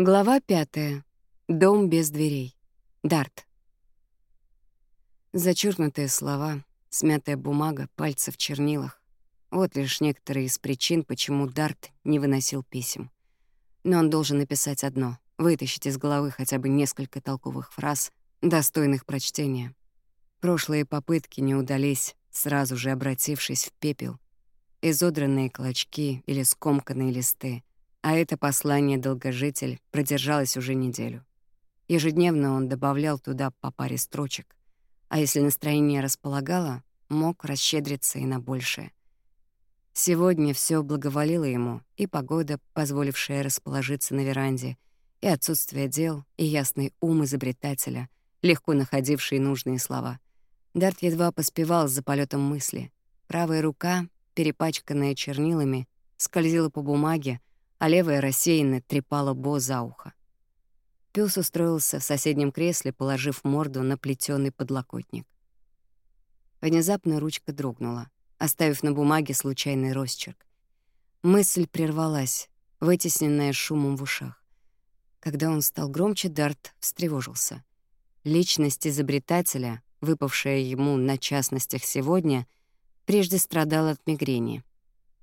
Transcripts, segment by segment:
Глава 5. Дом без дверей. Дарт. Зачеркнутые слова, смятая бумага, пальцы в чернилах. Вот лишь некоторые из причин, почему Дарт не выносил писем. Но он должен написать одно, вытащить из головы хотя бы несколько толковых фраз, достойных прочтения. Прошлые попытки не удались, сразу же обратившись в пепел. Изодранные клочки или скомканные листы — а это послание «Долгожитель» продержалось уже неделю. Ежедневно он добавлял туда по паре строчек, а если настроение располагало, мог расщедриться и на большее. Сегодня все благоволило ему, и погода, позволившая расположиться на веранде, и отсутствие дел, и ясный ум изобретателя, легко находивший нужные слова. Дарт едва поспевал за полетом мысли. Правая рука, перепачканная чернилами, скользила по бумаге, а левая рассеянно трепала Бо за ухо. Пёс устроился в соседнем кресле, положив морду на плетёный подлокотник. Внезапно ручка дрогнула, оставив на бумаге случайный росчерк. Мысль прервалась, вытесненная шумом в ушах. Когда он стал громче, Дарт встревожился. Личность изобретателя, выпавшая ему на частностях сегодня, прежде страдала от мигрени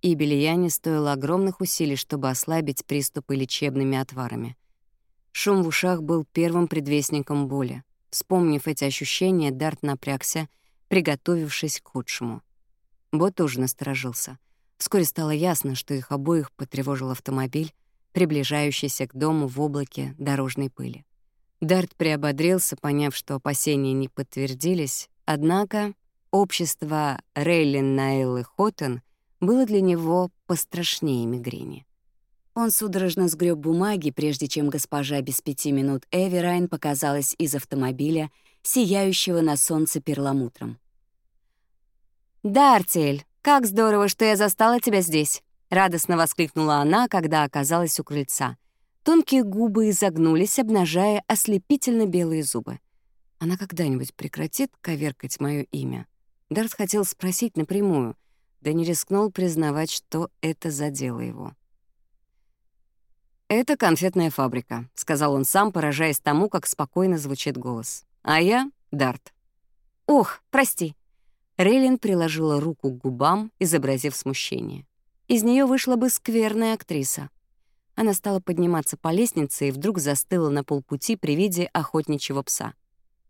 и Белияне стоило огромных усилий, чтобы ослабить приступы лечебными отварами. Шум в ушах был первым предвестником боли. Вспомнив эти ощущения, Дарт напрягся, приготовившись к худшему. Бот тоже насторожился. Вскоре стало ясно, что их обоих потревожил автомобиль, приближающийся к дому в облаке дорожной пыли. Дарт приободрился, поняв, что опасения не подтвердились, однако общество Рейлин Найл и Хоттен — было для него пострашнее мигрени. Он судорожно сгреб бумаги, прежде чем госпожа без пяти минут Эви Райн показалась из автомобиля, сияющего на солнце перламутром. Дартель, как здорово, что я застала тебя здесь!» — радостно воскликнула она, когда оказалась у крыльца. Тонкие губы изогнулись, обнажая ослепительно белые зубы. «Она когда-нибудь прекратит коверкать мое имя?» Дарт хотел спросить напрямую — да не рискнул признавать, что это задело его. «Это конфетная фабрика», — сказал он сам, поражаясь тому, как спокойно звучит голос. «А я — Дарт». «Ох, прости». Рейлин приложила руку к губам, изобразив смущение. Из нее вышла бы скверная актриса. Она стала подниматься по лестнице и вдруг застыла на полпути при виде охотничьего пса.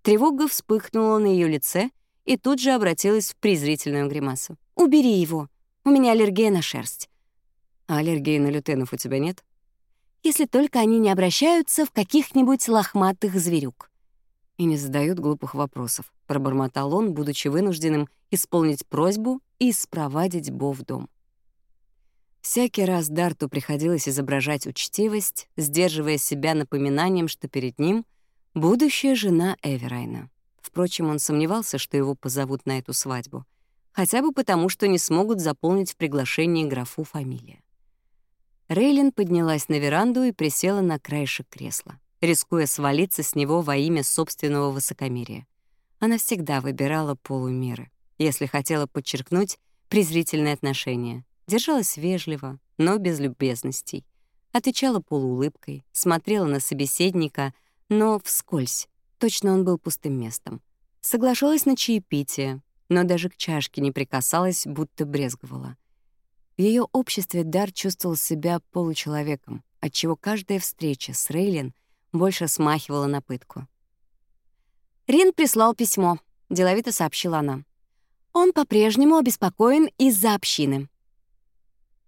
Тревога вспыхнула на ее лице и тут же обратилась в презрительную гримасу. Убери его. У меня аллергия на шерсть. А аллергии на лютенов у тебя нет? Если только они не обращаются в каких-нибудь лохматых зверюк. И не задают глупых вопросов, пробормотал он, будучи вынужденным исполнить просьбу и спровадить Бо в дом. Всякий раз Дарту приходилось изображать учтивость, сдерживая себя напоминанием, что перед ним будущая жена Эверайна. Впрочем, он сомневался, что его позовут на эту свадьбу — хотя бы потому, что не смогут заполнить в приглашении графу фамилия. Рейлин поднялась на веранду и присела на краешек кресла, рискуя свалиться с него во имя собственного высокомерия. Она всегда выбирала полумеры, если хотела подчеркнуть презрительные отношения. Держалась вежливо, но без любезностей. Отвечала полуулыбкой, смотрела на собеседника, но вскользь. Точно он был пустым местом. Соглашалась на чаепитие, но даже к чашке не прикасалась, будто брезговала. В ее обществе Дар чувствовал себя получеловеком, отчего каждая встреча с Рейлин больше смахивала на пытку. «Рин прислал письмо», — деловито сообщила она. «Он по-прежнему обеспокоен из-за общины».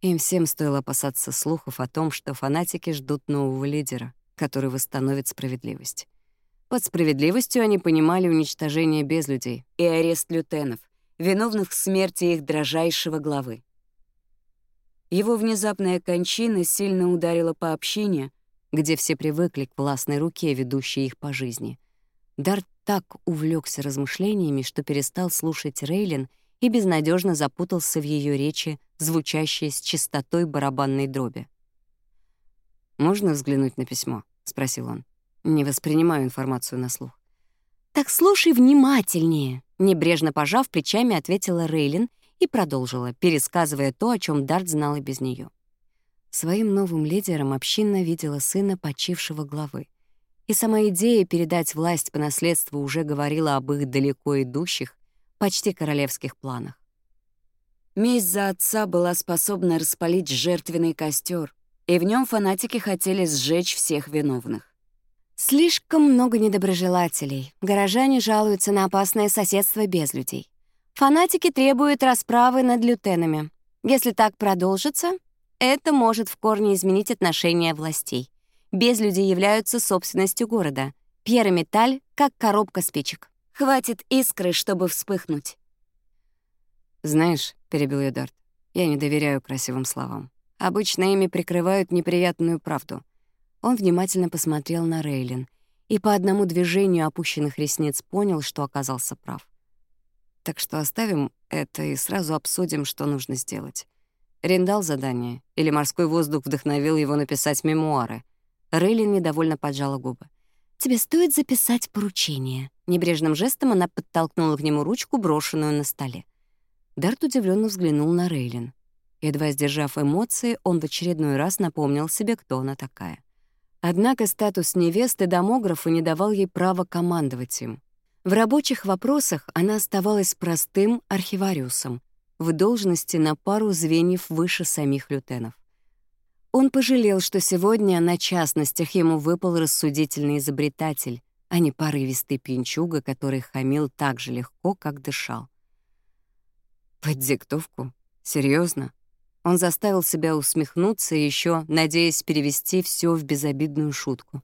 Им всем стоило опасаться слухов о том, что фанатики ждут нового лидера, который восстановит справедливость. Под справедливостью они понимали уничтожение без людей и арест лютенов, виновных в смерти их дрожайшего главы. Его внезапная кончина сильно ударила по общине, где все привыкли к властной руке, ведущей их по жизни. Дарт так увлекся размышлениями, что перестал слушать Рейлин и безнадежно запутался в ее речи, звучащей с чистотой барабанной дроби. «Можно взглянуть на письмо?» — спросил он. Не воспринимаю информацию на слух. «Так слушай внимательнее», — небрежно пожав плечами, ответила Рейлин и продолжила, пересказывая то, о чем Дарт знал и без нее. Своим новым лидером община видела сына почившего главы. И сама идея передать власть по наследству уже говорила об их далеко идущих, почти королевских планах. Месть за отца была способна распалить жертвенный костер, и в нем фанатики хотели сжечь всех виновных. Слишком много недоброжелателей. Горожане жалуются на опасное соседство без людей. Фанатики требуют расправы над лютенами. Если так продолжится, это может в корне изменить отношения властей. Без людей являются собственностью города. Пьер как коробка спичек. Хватит искры, чтобы вспыхнуть. «Знаешь», — перебил ее Дарт, — «я не доверяю красивым словам. Обычно ими прикрывают неприятную правду. Он внимательно посмотрел на Рейлин и по одному движению опущенных ресниц понял, что оказался прав. Так что оставим это и сразу обсудим, что нужно сделать. Рендал задание, или морской воздух вдохновил его написать мемуары. Рейлин недовольно поджала губы. «Тебе стоит записать поручение». Небрежным жестом она подтолкнула к нему ручку, брошенную на столе. Дарт удивленно взглянул на Рейлин. Едва сдержав эмоции, он в очередной раз напомнил себе, кто она такая. Однако статус невесты домографу не давал ей права командовать им. В рабочих вопросах она оставалась простым архивариусом, в должности на пару звеньев выше самих лютенов. Он пожалел, что сегодня на частностях ему выпал рассудительный изобретатель, а не порывистый пинчуга, который хамил так же легко, как дышал. «Под диктовку? Серьезно? Он заставил себя усмехнуться еще, надеясь перевести все в безобидную шутку.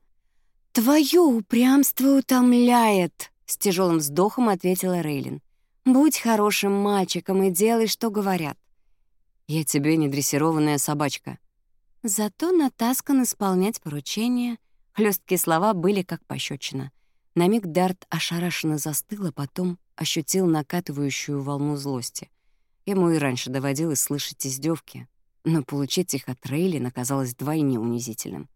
«Твое упрямство утомляет!» — с тяжелым вздохом ответила Рейлин. «Будь хорошим мальчиком и делай, что говорят». «Я тебе не дрессированная собачка». Зато натаскан исполнять поручения. Хлесткие слова были как пощечина. На миг Дарт ошарашенно застыл, а потом ощутил накатывающую волну злости. Ему и раньше доводилось слышать издевки, но получить их от Рейли оказалось двойне унизительным.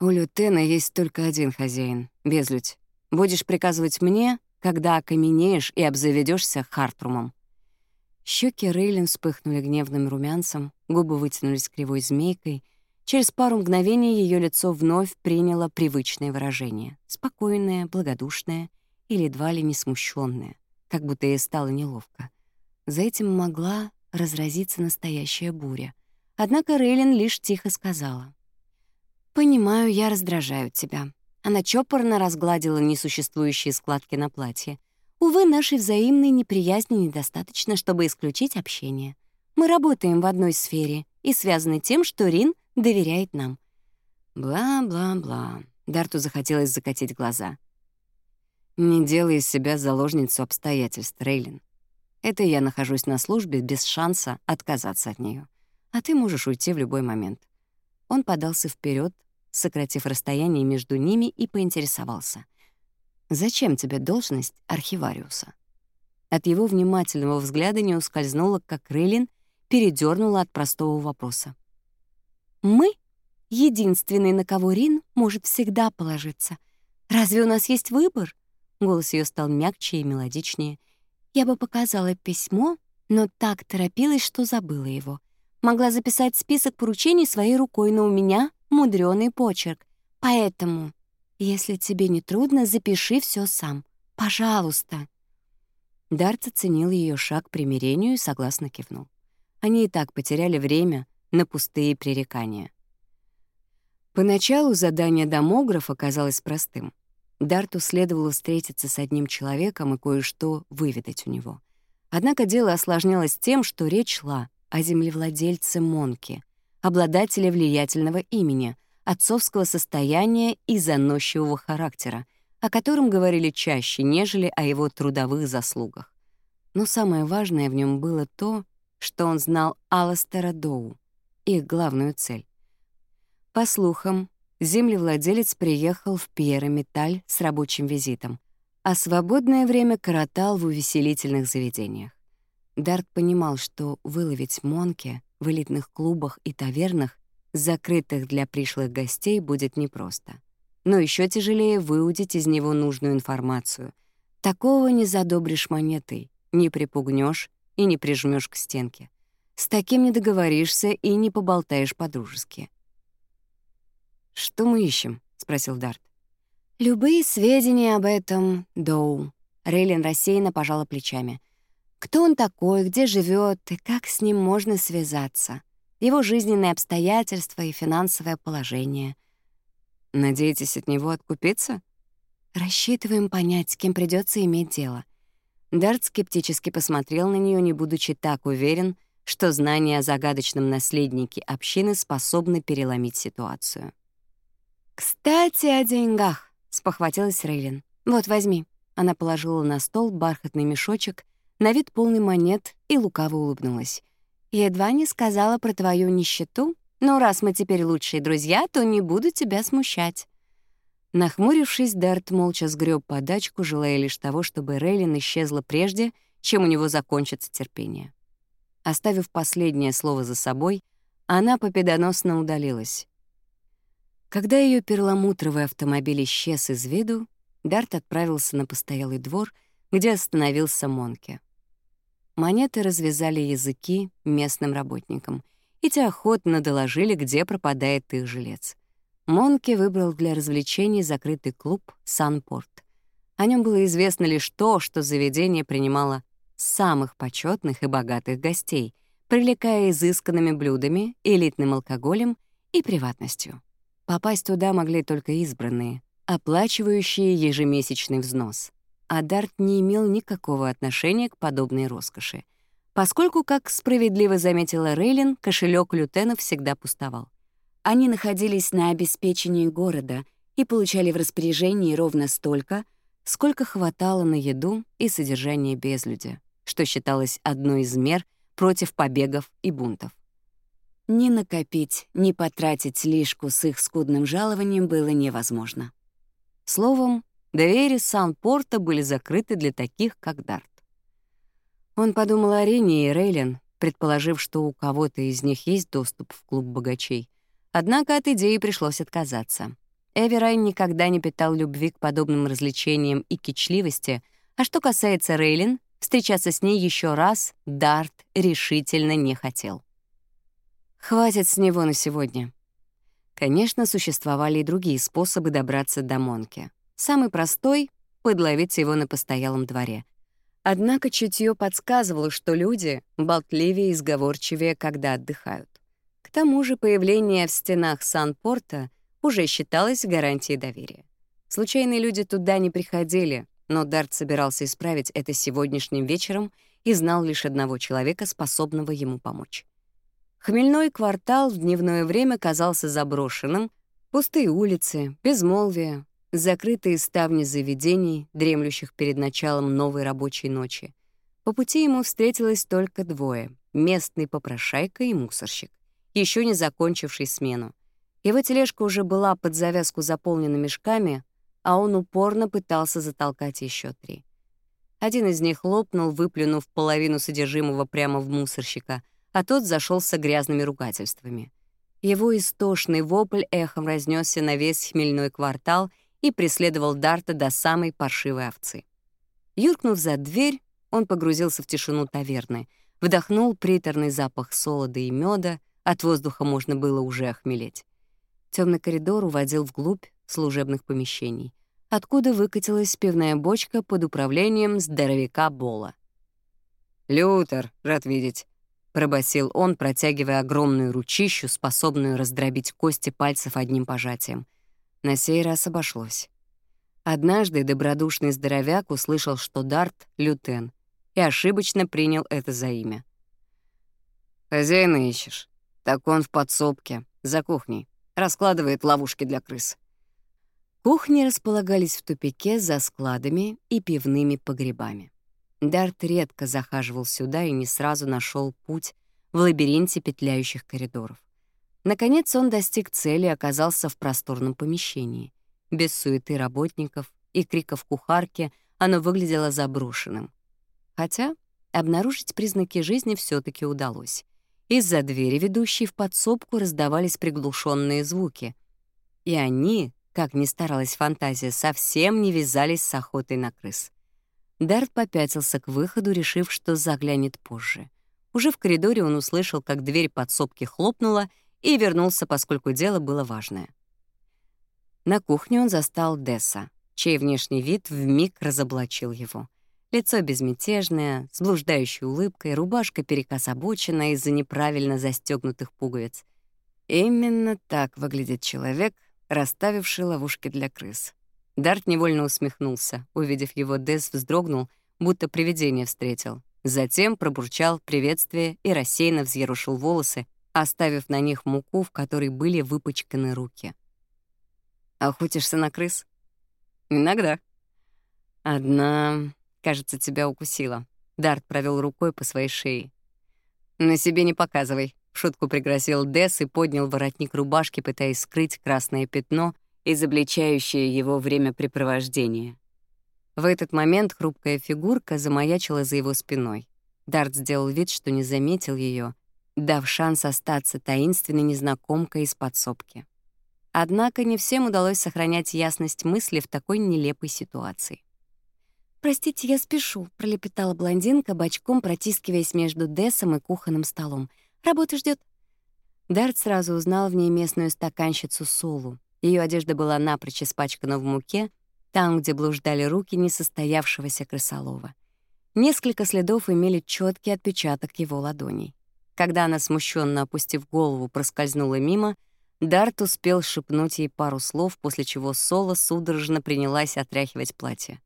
«У Лютена есть только один хозяин — безлюдь. Будешь приказывать мне, когда окаменеешь и обзаведешься хартрумом». Щеки Рейлин вспыхнули гневным румянцем, губы вытянулись кривой змейкой. Через пару мгновений ее лицо вновь приняло привычное выражение — спокойное, благодушное или едва ли не смущённое, как будто ей стало неловко — за этим могла разразиться настоящая буря. Однако Рейлин лишь тихо сказала. «Понимаю, я раздражаю тебя». Она чопорно разгладила несуществующие складки на платье. «Увы, нашей взаимной неприязни недостаточно, чтобы исключить общение. Мы работаем в одной сфере и связаны тем, что Рин доверяет нам». «Бла-бла-бла». Дарту захотелось закатить глаза. «Не делай из себя заложницу обстоятельств, Рейлин. Это я нахожусь на службе без шанса отказаться от нее. А ты можешь уйти в любой момент. Он подался вперед, сократив расстояние между ними и поинтересовался. «Зачем тебе должность архивариуса?» От его внимательного взгляда не ускользнула, как Рылин передернула от простого вопроса. «Мы — единственный на кого Рин может всегда положиться. Разве у нас есть выбор?» Голос ее стал мягче и мелодичнее — я бы показала письмо, но так торопилась, что забыла его. Могла записать список поручений своей рукой, но у меня мудрёный почерк. Поэтому, если тебе не трудно, запиши всё сам. Пожалуйста. Дарт оценил её шаг к примирению и согласно кивнул. Они и так потеряли время на пустые пререкания. Поначалу задание домографа казалось простым. Дарту следовало встретиться с одним человеком и кое-что выведать у него. Однако дело осложнялось тем, что речь шла о землевладельце Монке, обладателе влиятельного имени, отцовского состояния и заносчивого характера, о котором говорили чаще, нежели о его трудовых заслугах. Но самое важное в нем было то, что он знал Аластера Доу, их главную цель. По слухам, землевладелец приехал в Пьерометаль с рабочим визитом, а свободное время коротал в увеселительных заведениях. Дарт понимал, что выловить Монке в элитных клубах и тавернах, закрытых для пришлых гостей, будет непросто. Но еще тяжелее выудить из него нужную информацию. Такого не задобришь монетой, не припугнешь и не прижмешь к стенке. С таким не договоришься и не поболтаешь по-дружески. «Что мы ищем?» — спросил Дарт. «Любые сведения об этом, Доу». Рейлин рассеянно пожала плечами. «Кто он такой, где живет и как с ним можно связаться? Его жизненные обстоятельства и финансовое положение». «Надеетесь от него откупиться?» «Рассчитываем понять, с кем придется иметь дело». Дарт скептически посмотрел на нее, не будучи так уверен, что знания о загадочном наследнике общины способны переломить ситуацию. «Кстати, о деньгах», — спохватилась Рейлин. «Вот, возьми». Она положила на стол бархатный мешочек, на вид полный монет, и лукаво улыбнулась. «Едва не сказала про твою нищету, но раз мы теперь лучшие друзья, то не буду тебя смущать». Нахмурившись, Дарт молча сгреб подачку, желая лишь того, чтобы Рейлин исчезла прежде, чем у него закончится терпение. Оставив последнее слово за собой, она победоносно удалилась. Когда ее перламутровый автомобиль исчез из виду, Дарт отправился на постоялый двор, где остановился Монке. Монеты развязали языки местным работникам, и те охотно доложили, где пропадает их жилец. Монке выбрал для развлечений закрытый клуб «Санпорт». О нем было известно лишь то, что заведение принимало самых почетных и богатых гостей, привлекая изысканными блюдами, элитным алкоголем и приватностью. Попасть туда могли только избранные, оплачивающие ежемесячный взнос. А Дарт не имел никакого отношения к подобной роскоши, поскольку, как справедливо заметила Рейлин, кошелек лютенов всегда пустовал. Они находились на обеспечении города и получали в распоряжении ровно столько, сколько хватало на еду и содержание безлюдя, что считалось одной из мер против побегов и бунтов. Ни накопить, ни потратить слишком с их скудным жалованием было невозможно. Словом, двери Сан-Порта были закрыты для таких, как Дарт. Он подумал о Рене и Рейлен, предположив, что у кого-то из них есть доступ в клуб богачей. Однако от идеи пришлось отказаться. Эверайн никогда не питал любви к подобным развлечениям и кичливости, а что касается Рейлин, встречаться с ней еще раз Дарт решительно не хотел. Хватит с него на сегодня. Конечно, существовали и другие способы добраться до Монки. Самый простой — подловить его на постоялом дворе. Однако чутье подсказывало, что люди болтливее и сговорчивее, когда отдыхают. К тому же появление в стенах Сан-Порта уже считалось гарантией доверия. Случайные люди туда не приходили, но Дарт собирался исправить это сегодняшним вечером и знал лишь одного человека, способного ему помочь. Хмельной квартал в дневное время казался заброшенным, пустые улицы, безмолвие, закрытые ставни заведений, дремлющих перед началом новой рабочей ночи. По пути ему встретилось только двое — местный попрошайка и мусорщик, еще не закончивший смену. Его тележка уже была под завязку заполнена мешками, а он упорно пытался затолкать еще три. Один из них лопнул, выплюнув половину содержимого прямо в мусорщика, а тот зашелся грязными ругательствами. Его истошный вопль эхом разнесся на весь хмельной квартал и преследовал Дарта до самой паршивой овцы. Юркнув за дверь, он погрузился в тишину таверны, вдохнул приторный запах солода и меда, от воздуха можно было уже охмелеть. Темный коридор уводил вглубь служебных помещений, откуда выкатилась пивная бочка под управлением здоровяка Бола. «Лютер, рад видеть. — пробасил он, протягивая огромную ручищу, способную раздробить кости пальцев одним пожатием. На сей раз обошлось. Однажды добродушный здоровяк услышал, что Дарт — лютен, и ошибочно принял это за имя. «Хозяина ищешь? Так он в подсобке, за кухней, раскладывает ловушки для крыс». Кухни располагались в тупике за складами и пивными погребами. Дарт редко захаживал сюда и не сразу нашел путь в лабиринте петляющих коридоров. Наконец он достиг цели и оказался в просторном помещении. Без суеты работников и криков кухарки оно выглядело заброшенным. Хотя обнаружить признаки жизни все таки удалось. Из-за двери, ведущей в подсобку, раздавались приглушенные звуки. И они, как ни старалась фантазия, совсем не вязались с охотой на крыс. Дарт попятился к выходу, решив, что заглянет позже. Уже в коридоре он услышал, как дверь подсобки хлопнула, и вернулся, поскольку дело было важное. На кухне он застал Десса, чей внешний вид вмиг разоблачил его. Лицо безмятежное, с блуждающей улыбкой, рубашка перекособочена из-за неправильно застегнутых пуговиц. Именно так выглядит человек, расставивший ловушки для крыс. Дарт невольно усмехнулся. Увидев его, Дес вздрогнул, будто привидение встретил. Затем пробурчал приветствие и рассеянно взъерушил волосы, оставив на них муку, в которой были выпачканы руки. «Охотишься на крыс?» «Иногда». «Одна, кажется, тебя укусила». Дарт провел рукой по своей шее. «На себе не показывай», — в шутку пригрозил Дес и поднял воротник рубашки, пытаясь скрыть красное пятно — изобличающее его времяпрепровождение. В этот момент хрупкая фигурка замаячила за его спиной. Дарт сделал вид, что не заметил ее, дав шанс остаться таинственной незнакомкой из подсобки. Однако не всем удалось сохранять ясность мысли в такой нелепой ситуации. «Простите, я спешу», — пролепетала блондинка, бочком протискиваясь между десом и кухонным столом. «Работа ждет. Дарт сразу узнал в ней местную стаканщицу Солу, ее одежда была напрочь испачкана в муке, там, где блуждали руки несостоявшегося крысолова. Несколько следов имели четкий отпечаток его ладоней. Когда она, смущенно опустив голову, проскользнула мимо, Дарт успел шепнуть ей пару слов, после чего Соло судорожно принялась отряхивать платье.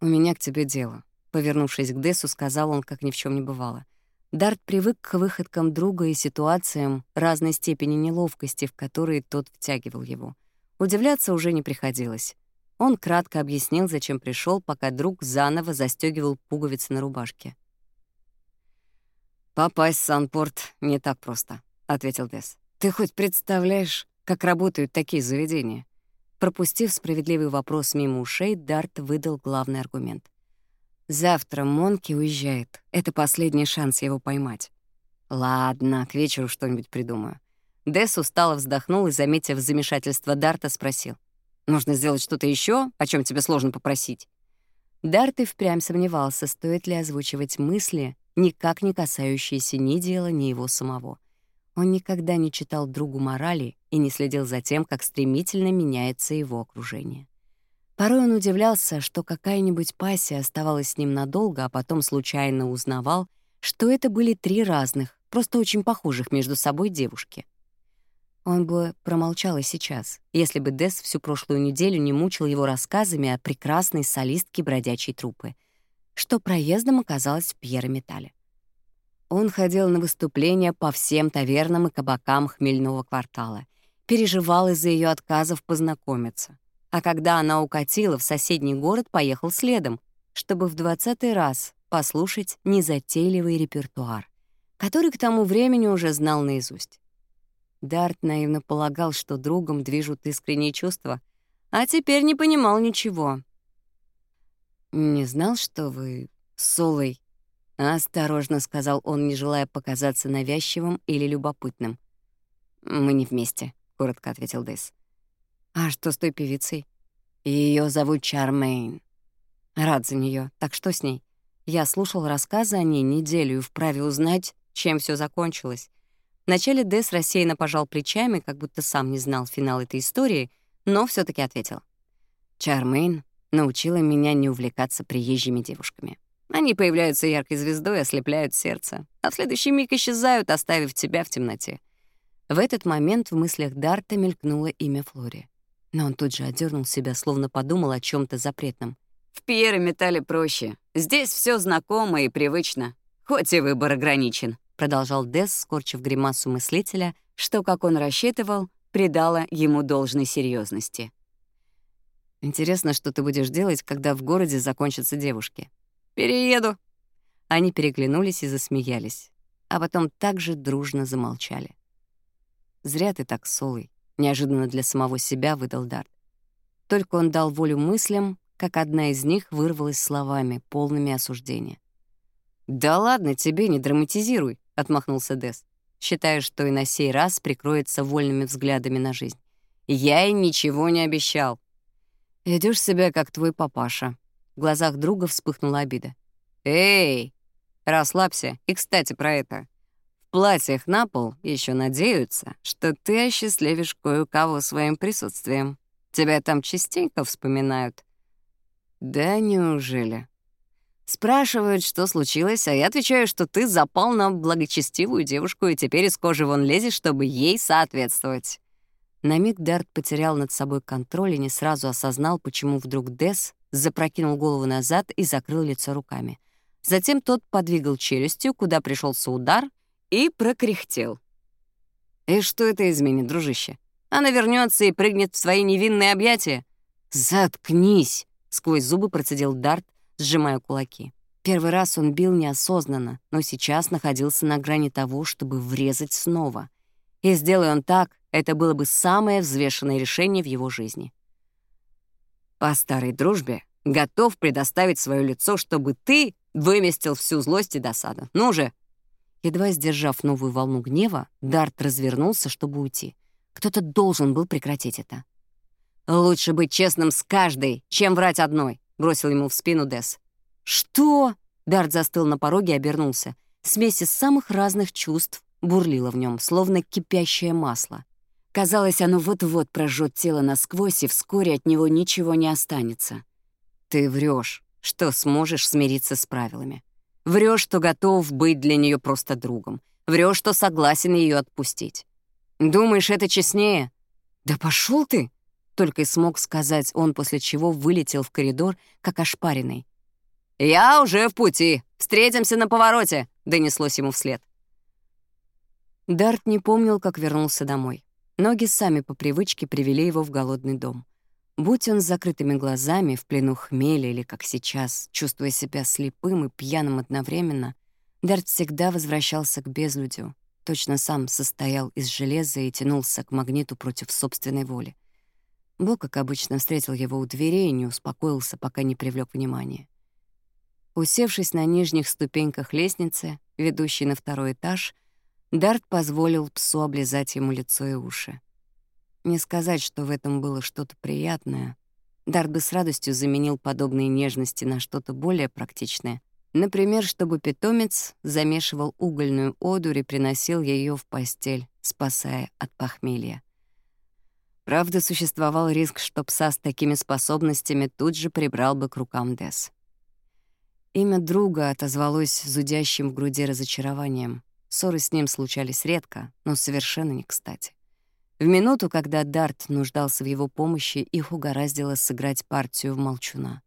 «У меня к тебе дело», — повернувшись к Дессу, сказал он, как ни в чем не бывало. Дарт привык к выходкам друга и ситуациям разной степени неловкости, в которые тот втягивал его. Удивляться уже не приходилось. Он кратко объяснил, зачем пришел, пока друг заново застегивал пуговицы на рубашке. «Попасть в Санпорт не так просто», — ответил Дес. «Ты хоть представляешь, как работают такие заведения?» Пропустив справедливый вопрос мимо ушей, Дарт выдал главный аргумент. Завтра Монки уезжает. Это последний шанс его поймать. Ладно, к вечеру что-нибудь придумаю. Десс устало вздохнул и, заметив замешательство Дарта, спросил. «Нужно сделать что-то еще, о чем тебе сложно попросить?» Дарт и впрямь сомневался, стоит ли озвучивать мысли, никак не касающиеся ни дела, ни его самого. Он никогда не читал другу морали и не следил за тем, как стремительно меняется его окружение. Порой он удивлялся, что какая-нибудь пассия оставалась с ним надолго, а потом случайно узнавал, что это были три разных, просто очень похожих между собой девушки. Он бы промолчал и сейчас, если бы Дес всю прошлую неделю не мучил его рассказами о прекрасной солистке бродячей труппы, что проездом оказалась в Пьерометалле. Он ходил на выступления по всем тавернам и кабакам хмельного квартала, переживал из-за ее отказов познакомиться. А когда она укатила в соседний город, поехал следом, чтобы в двадцатый раз послушать незатейливый репертуар, который к тому времени уже знал наизусть. Дарт наивно полагал, что другом движут искренние чувства, а теперь не понимал ничего. «Не знал, что вы с Солой», — осторожно сказал он, не желая показаться навязчивым или любопытным. «Мы не вместе», — коротко ответил Дэйс. А что с той певицей? Ее зовут Чармейн. Рад за нее. Так что с ней? Я слушал рассказы о ней неделю и вправе узнать, чем все закончилось. Вначале Дэс рассеянно пожал плечами, как будто сам не знал финал этой истории, но все таки ответил. Чармейн научила меня не увлекаться приезжими девушками. Они появляются яркой звездой, ослепляют сердце, а в следующий миг исчезают, оставив тебя в темноте. В этот момент в мыслях Дарта мелькнуло имя Флори. Но он тут же одернул себя, словно подумал о чем то запретном. «В Пьере металле проще. Здесь все знакомо и привычно. Хоть и выбор ограничен», — продолжал Десс, скорчив гримасу мыслителя, что, как он рассчитывал, придало ему должной серьезности. «Интересно, что ты будешь делать, когда в городе закончатся девушки?» «Перееду». Они переглянулись и засмеялись, а потом также дружно замолчали. «Зря ты так, Солый неожиданно для самого себя выдал Дарт. Только он дал волю мыслям, как одна из них вырвалась словами, полными осуждения. «Да ладно тебе, не драматизируй», — отмахнулся Дес, считая, что и на сей раз прикроется вольными взглядами на жизнь. «Я и ничего не обещал». Ведешь себя, как твой папаша». В глазах друга вспыхнула обида. «Эй, расслабься, и кстати про это платьях на пол еще надеются, что ты осчастливишь кое-кого своим присутствием. Тебя там частенько вспоминают». «Да неужели?» Спрашивают, что случилось, а я отвечаю, что ты запал на благочестивую девушку и теперь из кожи вон лезешь, чтобы ей соответствовать. На миг Дарт потерял над собой контроль и не сразу осознал, почему вдруг Дес запрокинул голову назад и закрыл лицо руками. Затем тот подвигал челюстью, куда пришелся удар — и прокряхтел. И что это изменит, дружище? Она вернется и прыгнет в свои невинные объятия. «Заткнись!» — сквозь зубы процедил Дарт, сжимая кулаки. Первый раз он бил неосознанно, но сейчас находился на грани того, чтобы врезать снова. И сделай он так, это было бы самое взвешенное решение в его жизни. «По старой дружбе готов предоставить свое лицо, чтобы ты выместил всю злость и досаду. Ну же, Едва сдержав новую волну гнева, Дарт развернулся, чтобы уйти. Кто-то должен был прекратить это. «Лучше быть честным с каждой, чем врать одной», — бросил ему в спину Дес. «Что?» — Дарт застыл на пороге и обернулся. Смесь самых разных чувств бурлила в нем, словно кипящее масло. Казалось, оно вот-вот прожжет тело насквозь, и вскоре от него ничего не останется. «Ты врешь, что сможешь смириться с правилами», Врешь, что готов быть для нее просто другом. Врешь, что согласен ее отпустить. Думаешь, это честнее? Да пошел ты! Только и смог сказать он, после чего вылетел в коридор, как ошпаренный. «Я уже в пути! Встретимся на повороте!» — донеслось ему вслед. Дарт не помнил, как вернулся домой. Ноги сами по привычке привели его в голодный дом. Будь он с закрытыми глазами, в плену хмели или, как сейчас, чувствуя себя слепым и пьяным одновременно, Дарт всегда возвращался к безлюдю, точно сам состоял из железа и тянулся к магниту против собственной воли. Бог, как обычно, встретил его у дверей и не успокоился, пока не привлёк внимания. Усевшись на нижних ступеньках лестницы, ведущей на второй этаж, Дарт позволил псу облизать ему лицо и уши. Не сказать, что в этом было что-то приятное. Дар бы с радостью заменил подобные нежности на что-то более практичное. Например, чтобы питомец замешивал угольную одурь и приносил ее в постель, спасая от похмелья. Правда, существовал риск, что пса с такими способностями тут же прибрал бы к рукам Дес. Имя друга отозвалось зудящим в груди разочарованием. Ссоры с ним случались редко, но совершенно не кстати. В минуту, когда Дарт нуждался в его помощи, их угораздило сыграть партию в молчуна.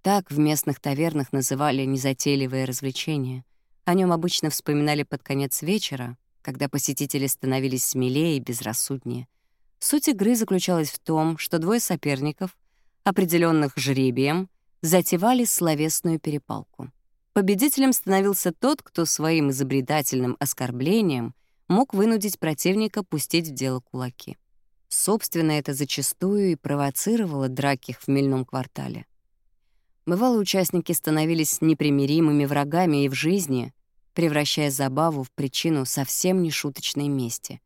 Так в местных тавернах называли незатейливое развлечение. О нем обычно вспоминали под конец вечера, когда посетители становились смелее и безрассуднее. Суть игры заключалась в том, что двое соперников, определенных жребием, затевали словесную перепалку. Победителем становился тот, кто своим изобретательным оскорблением мог вынудить противника пустить в дело кулаки. Собственно, это зачастую и провоцировало драки в мельном квартале. Бывало, участники становились непримиримыми врагами и в жизни, превращая забаву в причину совсем нешуточной мести.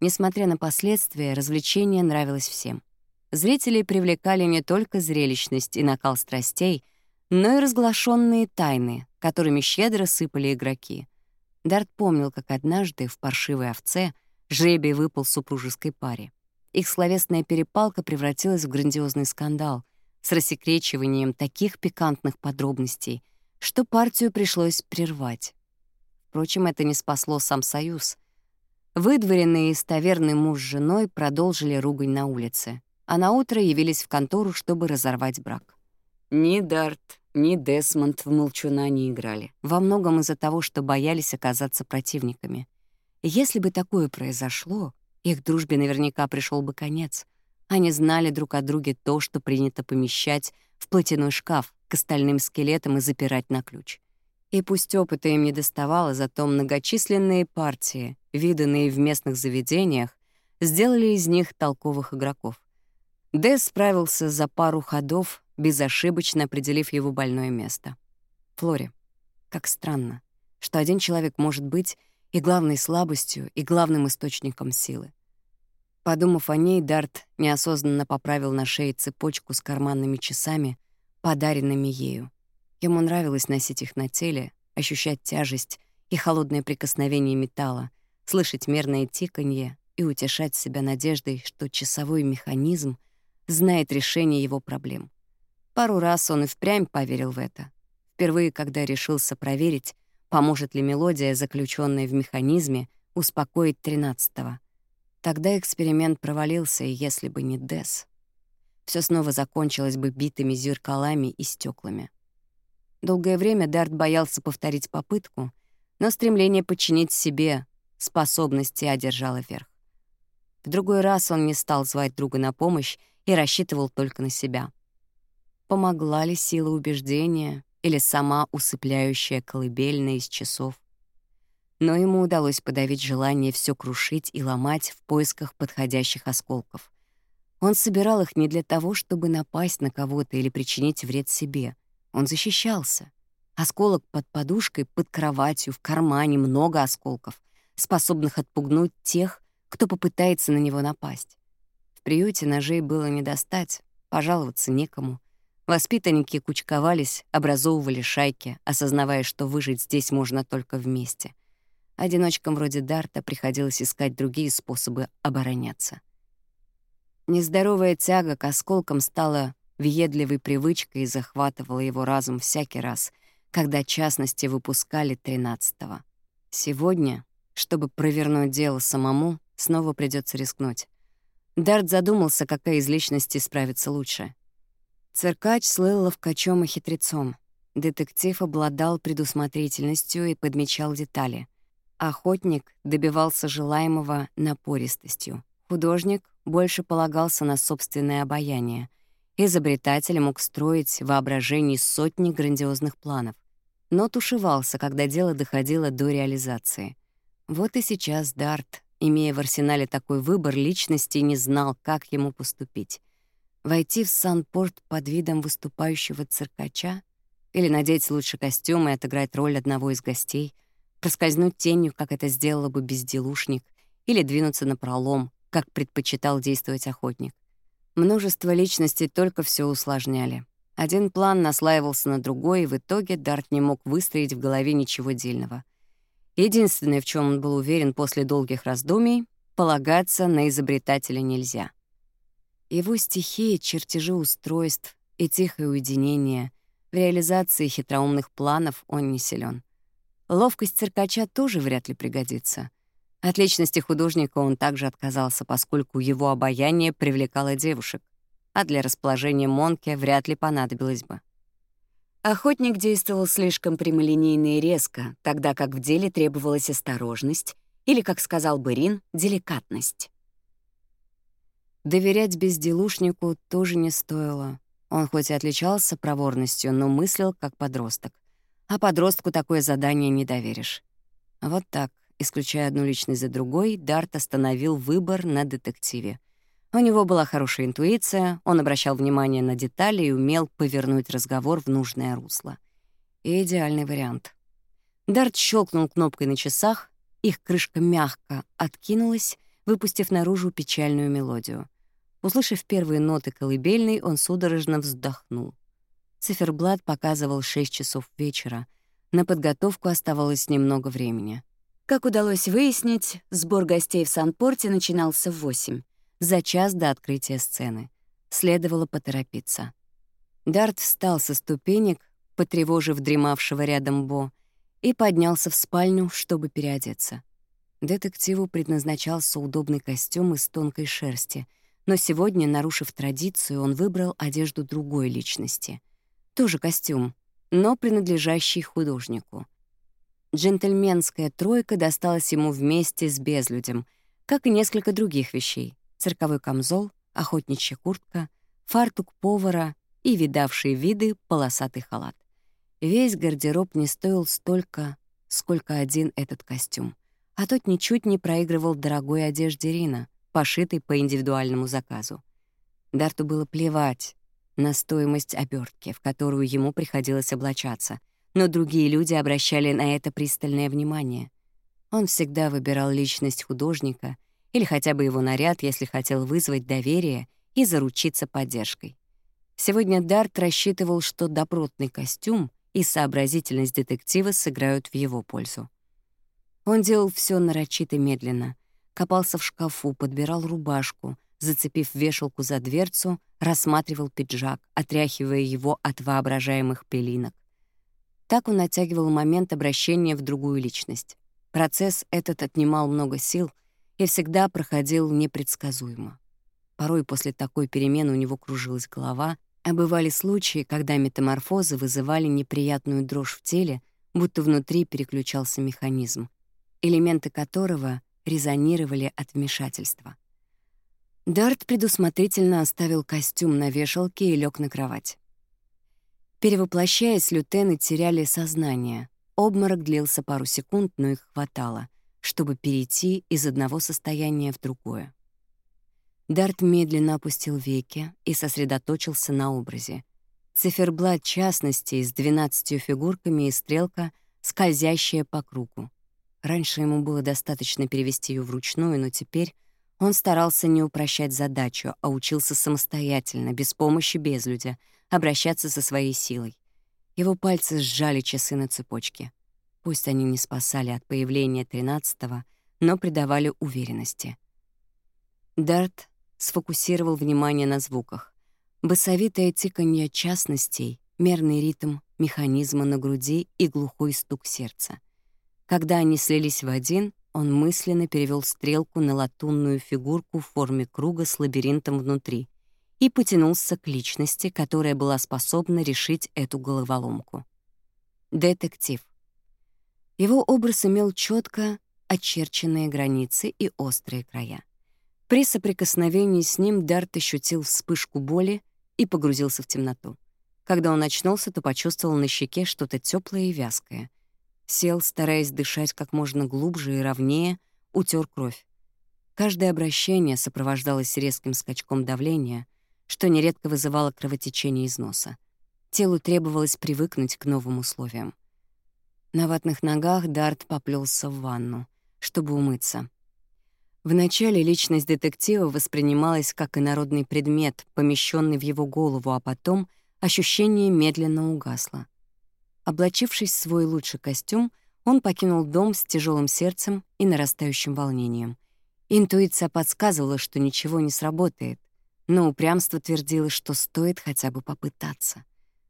Несмотря на последствия, развлечение нравилось всем. Зрителей привлекали не только зрелищность и накал страстей, но и разглашенные тайны, которыми щедро сыпали игроки — Дарт помнил, как однажды в паршивой овце жребий выпал супружеской паре. Их словесная перепалка превратилась в грандиозный скандал с рассекречиванием таких пикантных подробностей, что партию пришлось прервать. Впрочем, это не спасло сам Союз. Выдворенные из таверны муж с женой продолжили ругань на улице, а наутро явились в контору, чтобы разорвать брак. Не Дарт, ни Десмонд в молчуна не играли, во многом из-за того, что боялись оказаться противниками. Если бы такое произошло, их дружбе наверняка пришел бы конец. Они знали друг о друге то, что принято помещать в платяной шкаф к остальным скелетам и запирать на ключ. И пусть опыта им не доставало, зато многочисленные партии, виданные в местных заведениях, сделали из них толковых игроков. Дэс справился за пару ходов, безошибочно определив его больное место. Флори, как странно, что один человек может быть и главной слабостью, и главным источником силы. Подумав о ней, Дарт неосознанно поправил на шее цепочку с карманными часами, подаренными ею. Ему нравилось носить их на теле, ощущать тяжесть и холодное прикосновение металла, слышать мерное тиканье и утешать себя надеждой, что часовой механизм знает решение его проблем. Пару раз он и впрямь поверил в это. Впервые, когда решился проверить, поможет ли мелодия, заключенная в механизме, успокоить тринадцатого. Тогда эксперимент провалился, и если бы не Дес, все снова закончилось бы битыми зеркалами и стеклами. Долгое время Дарт боялся повторить попытку, но стремление подчинить себе способности одержало верх. В другой раз он не стал звать друга на помощь и рассчитывал только на себя. Помогла ли сила убеждения или сама усыпляющая колыбельная из часов? Но ему удалось подавить желание все крушить и ломать в поисках подходящих осколков. Он собирал их не для того, чтобы напасть на кого-то или причинить вред себе. Он защищался. Осколок под подушкой, под кроватью, в кармане много осколков, способных отпугнуть тех, кто попытается на него напасть. В приюте ножей было не достать, пожаловаться некому. Воспитанники кучковались, образовывали шайки, осознавая, что выжить здесь можно только вместе. Одиночкам вроде Дарта приходилось искать другие способы обороняться. Нездоровая тяга к осколкам стала въедливой привычкой и захватывала его разум всякий раз, когда частности выпускали 13-го. Сегодня, чтобы провернуть дело самому, снова придется рискнуть. Дарт задумался, какая из личностей справится лучше Циркач слыл ловкачом и хитрецом. Детектив обладал предусмотрительностью и подмечал детали. Охотник добивался желаемого напористостью. Художник больше полагался на собственное обаяние. Изобретатель мог строить в воображении сотни грандиозных планов. Но тушевался, когда дело доходило до реализации. Вот и сейчас Дарт, имея в арсенале такой выбор личности, не знал, как ему поступить войти в Сан-Порт под видом выступающего циркача или надеть лучше костюм и отыграть роль одного из гостей, проскользнуть тенью, как это сделала бы безделушник, или двинуться на пролом, как предпочитал действовать охотник. Множество личностей только все усложняли. Один план наслаивался на другой, и в итоге Дарт не мог выстроить в голове ничего дельного. Единственное, в чем он был уверен после долгих раздумий, полагаться на изобретателя нельзя его стихи, чертежи устройств и тихое уединение. В реализации хитроумных планов он не силен. Ловкость циркача тоже вряд ли пригодится. От личности художника он также отказался, поскольку его обаяние привлекало девушек, а для расположения Монке вряд ли понадобилось бы. Охотник действовал слишком прямолинейно и резко, тогда как в деле требовалась осторожность или, как сказал бы Рин, деликатность. Доверять безделушнику тоже не стоило. Он хоть и отличался проворностью, но мыслил как подросток. А подростку такое задание не доверишь. Вот так, исключая одну личность за другой, Дарт остановил выбор на детективе. У него была хорошая интуиция, он обращал внимание на детали и умел повернуть разговор в нужное русло. Идеальный вариант. Дарт щелкнул кнопкой на часах, их крышка мягко откинулась, выпустив наружу печальную мелодию — Услышав первые ноты колыбельной, он судорожно вздохнул. Циферблат показывал 6 часов вечера. На подготовку оставалось немного времени. Как удалось выяснить, сбор гостей в Сан-Порте начинался в 8, за час до открытия сцены. Следовало поторопиться. Дарт встал со ступенек, потревожив дремавшего рядом Бо, и поднялся в спальню, чтобы переодеться. Детективу предназначался удобный костюм из тонкой шерсти, но сегодня, нарушив традицию, он выбрал одежду другой личности. Тоже костюм, но принадлежащий художнику. Джентльменская тройка досталась ему вместе с безлюдем, как и несколько других вещей — цирковой камзол, охотничья куртка, фартук повара и видавшие виды полосатый халат. Весь гардероб не стоил столько, сколько один этот костюм. А тот ничуть не проигрывал дорогой одежде Рина — пошитый по индивидуальному заказу. Дарту было плевать на стоимость обертки, в которую ему приходилось облачаться, но другие люди обращали на это пристальное внимание. Он всегда выбирал личность художника или хотя бы его наряд, если хотел вызвать доверие и заручиться поддержкой. Сегодня Дарт рассчитывал, что добротный костюм и сообразительность детектива сыграют в его пользу. Он делал все нарочито медленно — копался в шкафу, подбирал рубашку, зацепив вешалку за дверцу, рассматривал пиджак, отряхивая его от воображаемых пылинок. Так он оттягивал момент обращения в другую личность. Процесс этот отнимал много сил и всегда проходил непредсказуемо. Порой после такой перемены у него кружилась голова, а бывали случаи, когда метаморфозы вызывали неприятную дрожь в теле, будто внутри переключался механизм, элементы которого резонировали от вмешательства. Дарт предусмотрительно оставил костюм на вешалке и лег на кровать. Перевоплощаясь, лютены теряли сознание. Обморок длился пару секунд, но их хватало, чтобы перейти из одного состояния в другое. Дарт медленно опустил веки и сосредоточился на образе. Циферблат частности с двенадцатью фигурками и стрелка, скользящая по кругу. Раньше ему было достаточно перевести ее вручную, но теперь он старался не упрощать задачу, а учился самостоятельно, без помощи без людя обращаться со своей силой. Его пальцы сжали часы на цепочке. Пусть они не спасали от появления тринадцатого, но придавали уверенности. Дарт сфокусировал внимание на звуках. Басовитое тиканье частностей, мерный ритм механизма на груди и глухой стук сердца. Когда они слились в один, он мысленно перевел стрелку на латунную фигурку в форме круга с лабиринтом внутри и потянулся к личности, которая была способна решить эту головоломку. Детектив. Его образ имел четко очерченные границы и острые края. При соприкосновении с ним Дарт ощутил вспышку боли и погрузился в темноту. Когда он очнулся, то почувствовал на щеке что-то теплое и вязкое сел, стараясь дышать как можно глубже и ровнее, утер кровь. Каждое обращение сопровождалось резким скачком давления, что нередко вызывало кровотечение из носа. Телу требовалось привыкнуть к новым условиям. На ватных ногах Дарт поплелся в ванну, чтобы умыться. Вначале личность детектива воспринималась как инородный предмет, помещенный в его голову, а потом ощущение медленно угасло. Облачившись в свой лучший костюм, он покинул дом с тяжелым сердцем и нарастающим волнением. Интуиция подсказывала, что ничего не сработает, но упрямство твердило, что стоит хотя бы попытаться.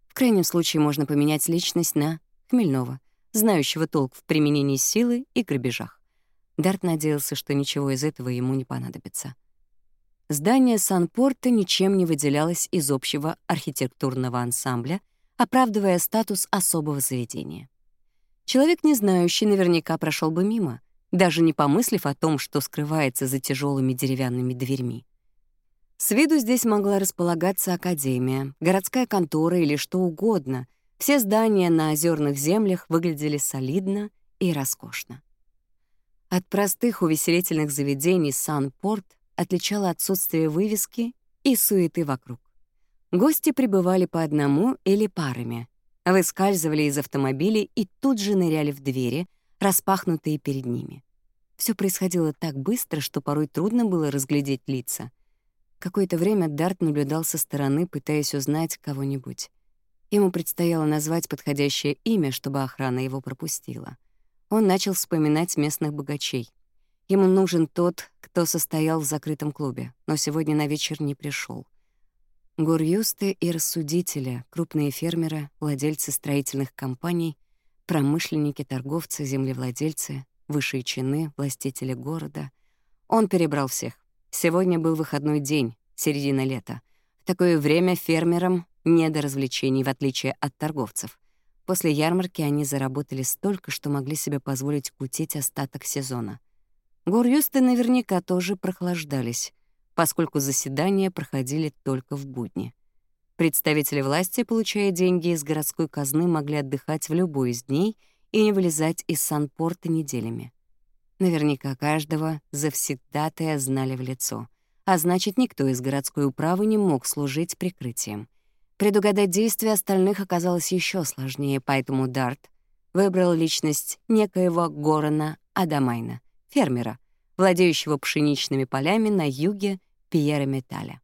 В крайнем случае можно поменять личность на Хмельнова, знающего толк в применении силы и грабежах. Дарт надеялся, что ничего из этого ему не понадобится. Здание Сан-Порта ничем не выделялось из общего архитектурного ансамбля — оправдывая статус особого заведения. Человек, не знающий, наверняка прошел бы мимо, даже не помыслив о том, что скрывается за тяжелыми деревянными дверьми. С виду здесь могла располагаться академия, городская контора или что угодно. Все здания на озерных землях выглядели солидно и роскошно. От простых увеселительных заведений Сан-Порт отличало отсутствие вывески и суеты вокруг. Гости прибывали по одному или парами, выскальзывали из автомобилей и тут же ныряли в двери, распахнутые перед ними. Все происходило так быстро, что порой трудно было разглядеть лица. Какое-то время Дарт наблюдал со стороны, пытаясь узнать кого-нибудь. Ему предстояло назвать подходящее имя, чтобы охрана его пропустила. Он начал вспоминать местных богачей. Ему нужен тот, кто состоял в закрытом клубе, но сегодня на вечер не пришел. Гур'юсты и рассудители, крупные фермеры, владельцы строительных компаний, промышленники, торговцы, землевладельцы, высшие чины, властители города. Он перебрал всех. Сегодня был выходной день, середина лета. В такое время фермерам не до развлечений, в отличие от торговцев. После ярмарки они заработали столько, что могли себе позволить кутить остаток сезона. Гур'юсты наверняка тоже прохлаждались поскольку заседания проходили только в будни. Представители власти, получая деньги из городской казны, могли отдыхать в любой из дней и не вылезать из Санпорта неделями. Наверняка каждого завсегдатая знали в лицо, а значит, никто из городской управы не мог служить прикрытием. Предугадать действия остальных оказалось еще сложнее, поэтому Дарт выбрал личность некоего Горана Адамайна, фермера, владеющего пшеничными полями на юге Пьера Металя.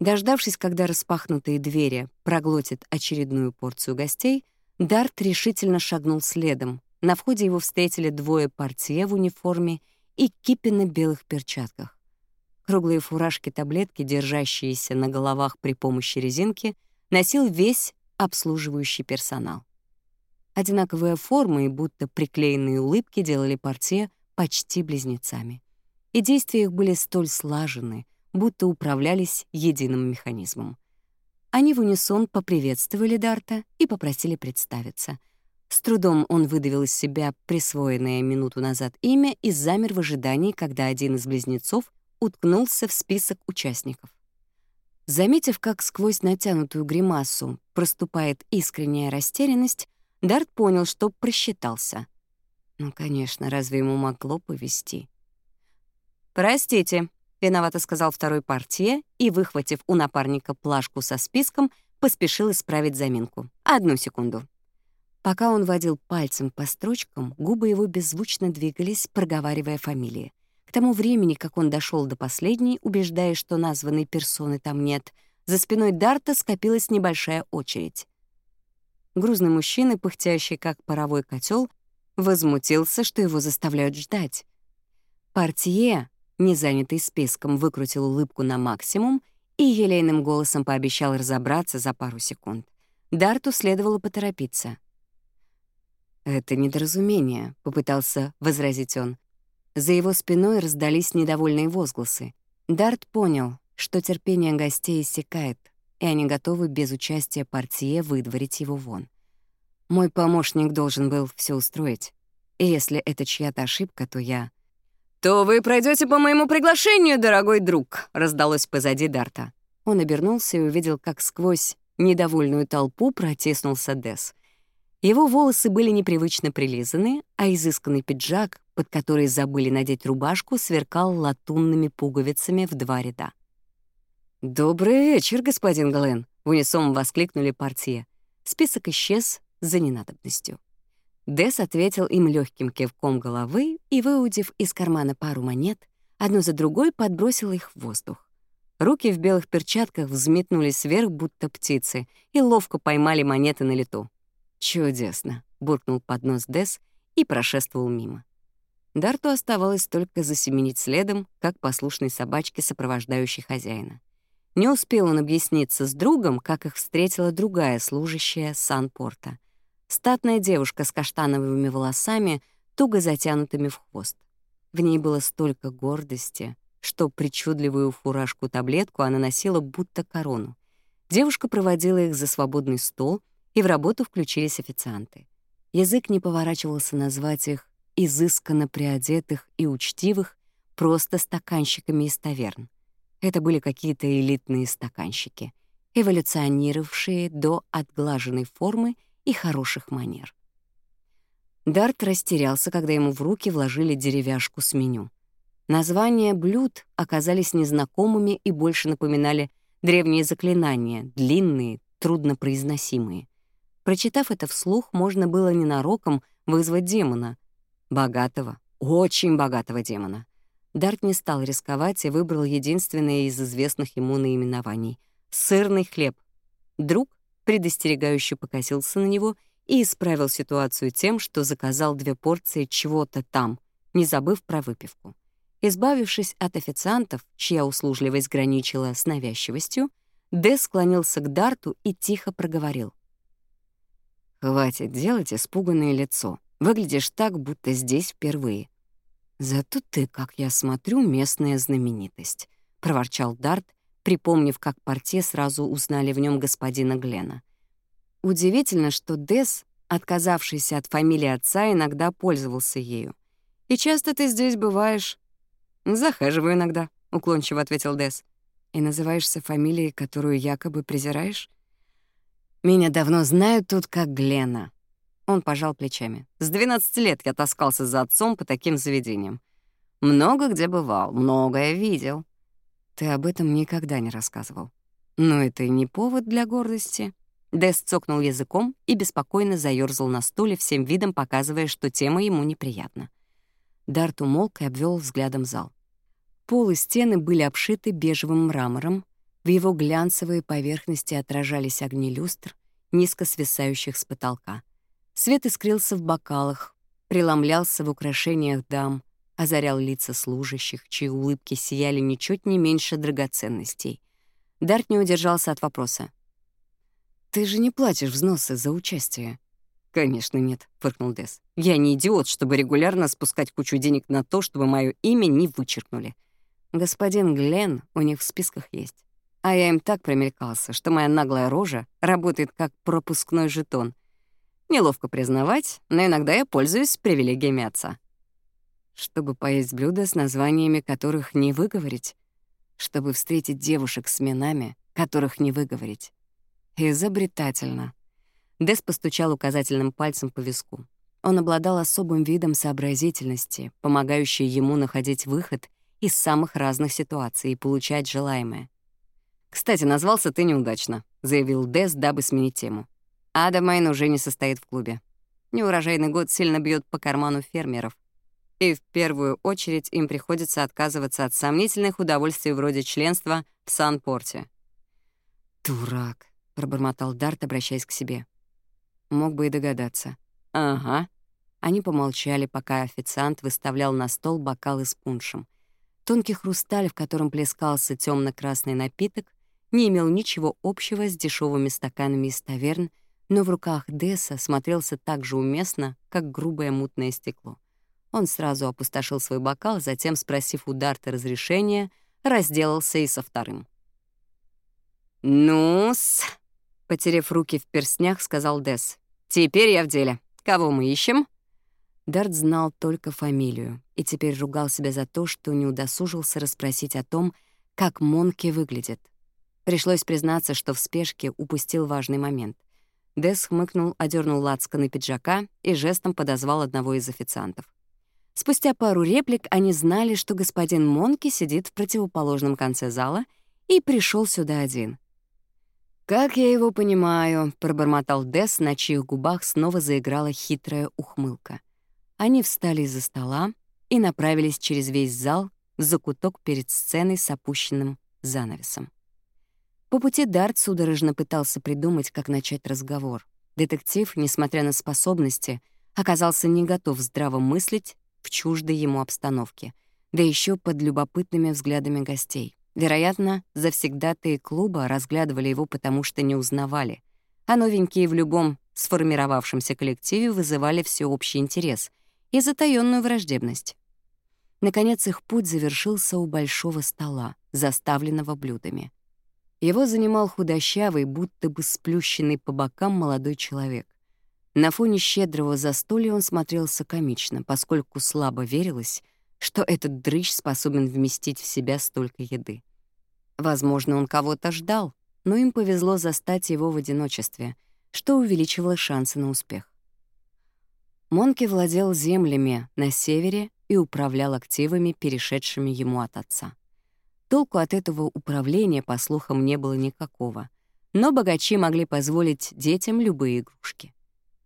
Дождавшись, когда распахнутые двери проглотят очередную порцию гостей, Дарт решительно шагнул следом. На входе его встретили двое портье в униформе и кипи на белых перчатках. Круглые фуражки-таблетки, держащиеся на головах при помощи резинки, носил весь обслуживающий персонал. Одинаковые формы и будто приклеенные улыбки делали портье почти близнецами и действия их были столь слажены, будто управлялись единым механизмом. Они в унисон поприветствовали Дарта и попросили представиться. С трудом он выдавил из себя присвоенное минуту назад имя и замер в ожидании, когда один из близнецов уткнулся в список участников. Заметив, как сквозь натянутую гримасу проступает искренняя растерянность, Дарт понял, что просчитался. Ну, конечно, разве ему могло повести? «Простите», — виновато сказал второй партия и, выхватив у напарника плашку со списком, поспешил исправить заминку. «Одну секунду». Пока он водил пальцем по строчкам, губы его беззвучно двигались, проговаривая фамилии. К тому времени, как он дошел до последней, убеждая, что названной персоны там нет, за спиной Дарта скопилась небольшая очередь. Грузный мужчина, пыхтящий как паровой котел, возмутился, что его заставляют ждать. Партье, Незанятый списком, выкрутил улыбку на максимум и елейным голосом пообещал разобраться за пару секунд. Дарту следовало поторопиться. «Это недоразумение», — попытался возразить он. За его спиной раздались недовольные возгласы. Дарт понял, что терпение гостей иссякает, и они готовы без участия портье выдворить его вон. «Мой помощник должен был все устроить, и если это чья-то ошибка, то я...» «То вы пройдете по моему приглашению, дорогой друг», — раздалось позади Дарта. Он обернулся и увидел, как сквозь недовольную толпу протиснулся Дес. Его волосы были непривычно прилизаны, а изысканный пиджак, под который забыли надеть рубашку, сверкал латунными пуговицами в два ряда. «Добрый вечер, господин Глен», — в унисон воскликнули партия. Список исчез за ненадобностью. Дэс ответил им легким кивком головы и, выудив из кармана пару монет, одну за другой подбросил их в воздух. Руки в белых перчатках взметнулись вверх, будто птицы, и ловко поймали монеты на лету. «Чудесно!» — буркнул под нос Дес и прошествовал мимо. Дарту оставалось только засеменить следом, как послушной собачке, сопровождающей хозяина. Не успел он объясниться с другом, как их встретила другая служащая Сан-Порта. — Статная девушка с каштановыми волосами, туго затянутыми в хвост. В ней было столько гордости, что причудливую фуражку-таблетку она носила будто корону. Девушка проводила их за свободный стол, и в работу включились официанты. Язык не поворачивался назвать их изысканно приодетых и учтивых просто стаканщиками из таверн. Это были какие-то элитные стаканщики, эволюционировавшие до отглаженной формы — и хороших манер. Дарт растерялся, когда ему в руки вложили деревяшку с меню. Названия блюд оказались незнакомыми и больше напоминали древние заклинания, длинные, труднопроизносимые. Прочитав это вслух, можно было ненароком вызвать демона. Богатого, очень богатого демона. Дарт не стал рисковать и выбрал единственное из известных ему наименований — сырный хлеб. Друг предостерегающе покосился на него и исправил ситуацию тем, что заказал две порции чего-то там, не забыв про выпивку. Избавившись от официантов, чья услужливость граничила с навязчивостью, Дэ склонился к Дарту и тихо проговорил. «Хватит делать испуганное лицо. Выглядишь так, будто здесь впервые». «Зато ты, как я смотрю, местная знаменитость», — проворчал Дарт, припомнив, как портье сразу узнали в нем господина Глена. Удивительно, что Дес, отказавшийся от фамилии отца, иногда пользовался ею. «И часто ты здесь бываешь?» «Захаживаю иногда», — уклончиво ответил Дес. «И называешься фамилией, которую якобы презираешь?» «Меня давно знают тут как Глена». Он пожал плечами. «С 12 лет я таскался за отцом по таким заведениям. Много где бывал, многое видел. Ты об этом никогда не рассказывал. Но это и не повод для гордости. Дэс цокнул языком и беспокойно заёрзал на стуле, всем видом показывая, что тема ему неприятна. Дарт умолк и обвёл взглядом зал. Пол и стены были обшиты бежевым мрамором, в его глянцевые поверхности отражались огни люстр, низко свисающих с потолка. Свет искрился в бокалах, преломлялся в украшениях дам, озарял лица служащих, чьи улыбки сияли ничуть не меньше драгоценностей. Дарт не удержался от вопроса. «Ты же не платишь взносы за участие?» «Конечно нет», — фыркнул Дес. «Я не идиот, чтобы регулярно спускать кучу денег на то, чтобы мое имя не вычеркнули. Господин Глен у них в списках есть. А я им так примелькался, что моя наглая рожа работает как пропускной жетон. Неловко признавать, но иногда я пользуюсь привилегиями отца» чтобы поесть блюда с названиями которых не выговорить, чтобы встретить девушек с именами, которых не выговорить. Изобретательно. Дес постучал указательным пальцем по виску. Он обладал особым видом сообразительности, помогающей ему находить выход из самых разных ситуаций и получать желаемое. «Кстати, назвался ты неудачно», — заявил Дес, дабы сменить тему. «Адамайн уже не состоит в клубе. Неурожайный год сильно бьет по карману фермеров — и в первую очередь им приходится отказываться от сомнительных удовольствий вроде членства в Санпорте. «Дурак», — пробормотал Дарт, обращаясь к себе. Мог бы и догадаться. «Ага». Они помолчали, пока официант выставлял на стол бокалы с пуншем. Тонкий хрусталь, в котором плескался темно красный напиток, не имел ничего общего с дешевыми стаканами из таверн, но в руках Десса смотрелся так же уместно, как грубое мутное стекло. Он сразу опустошил свой бокал, затем, спросив у Дарта разрешения, разделался и со вторым. «Ну-с», потеряв руки в перстнях, сказал Дес. «Теперь я в деле. Кого мы ищем?» Дарт знал только фамилию и теперь ругал себя за то, что не удосужился расспросить о том, как Монки выглядит. Пришлось признаться, что в спешке упустил важный момент. Дес хмыкнул, одернул лацканы пиджака и жестом подозвал одного из официантов. Спустя пару реплик они знали, что господин Монки сидит в противоположном конце зала и пришел сюда один. «Как я его понимаю», — пробормотал Дес, на чьих губах снова заиграла хитрая ухмылка. Они встали из-за стола и направились через весь зал в закуток перед сценой с опущенным занавесом. По пути Дарт судорожно пытался придумать, как начать разговор. Детектив, несмотря на способности, оказался не готов здраво мыслить в чуждой ему обстановке, да еще под любопытными взглядами гостей. Вероятно, завсегдатые клуба разглядывали его потому, что не узнавали. А новенькие в любом сформировавшемся коллективе вызывали всеобщий интерес и затаённую враждебность. Наконец их путь завершился у большого стола, заставленного блюдами. Его занимал худощавый, будто бы сплющенный по бокам молодой человек. На фоне щедрого застолья он смотрелся комично, поскольку слабо верилось, что этот дрыщ способен вместить в себя столько еды. Возможно, он кого-то ждал, но им повезло застать его в одиночестве, что увеличивало шансы на успех. Монки владел землями на севере и управлял активами, перешедшими ему от отца. Толку от этого управления, по слухам, не было никакого, но богачи могли позволить детям любые игрушки.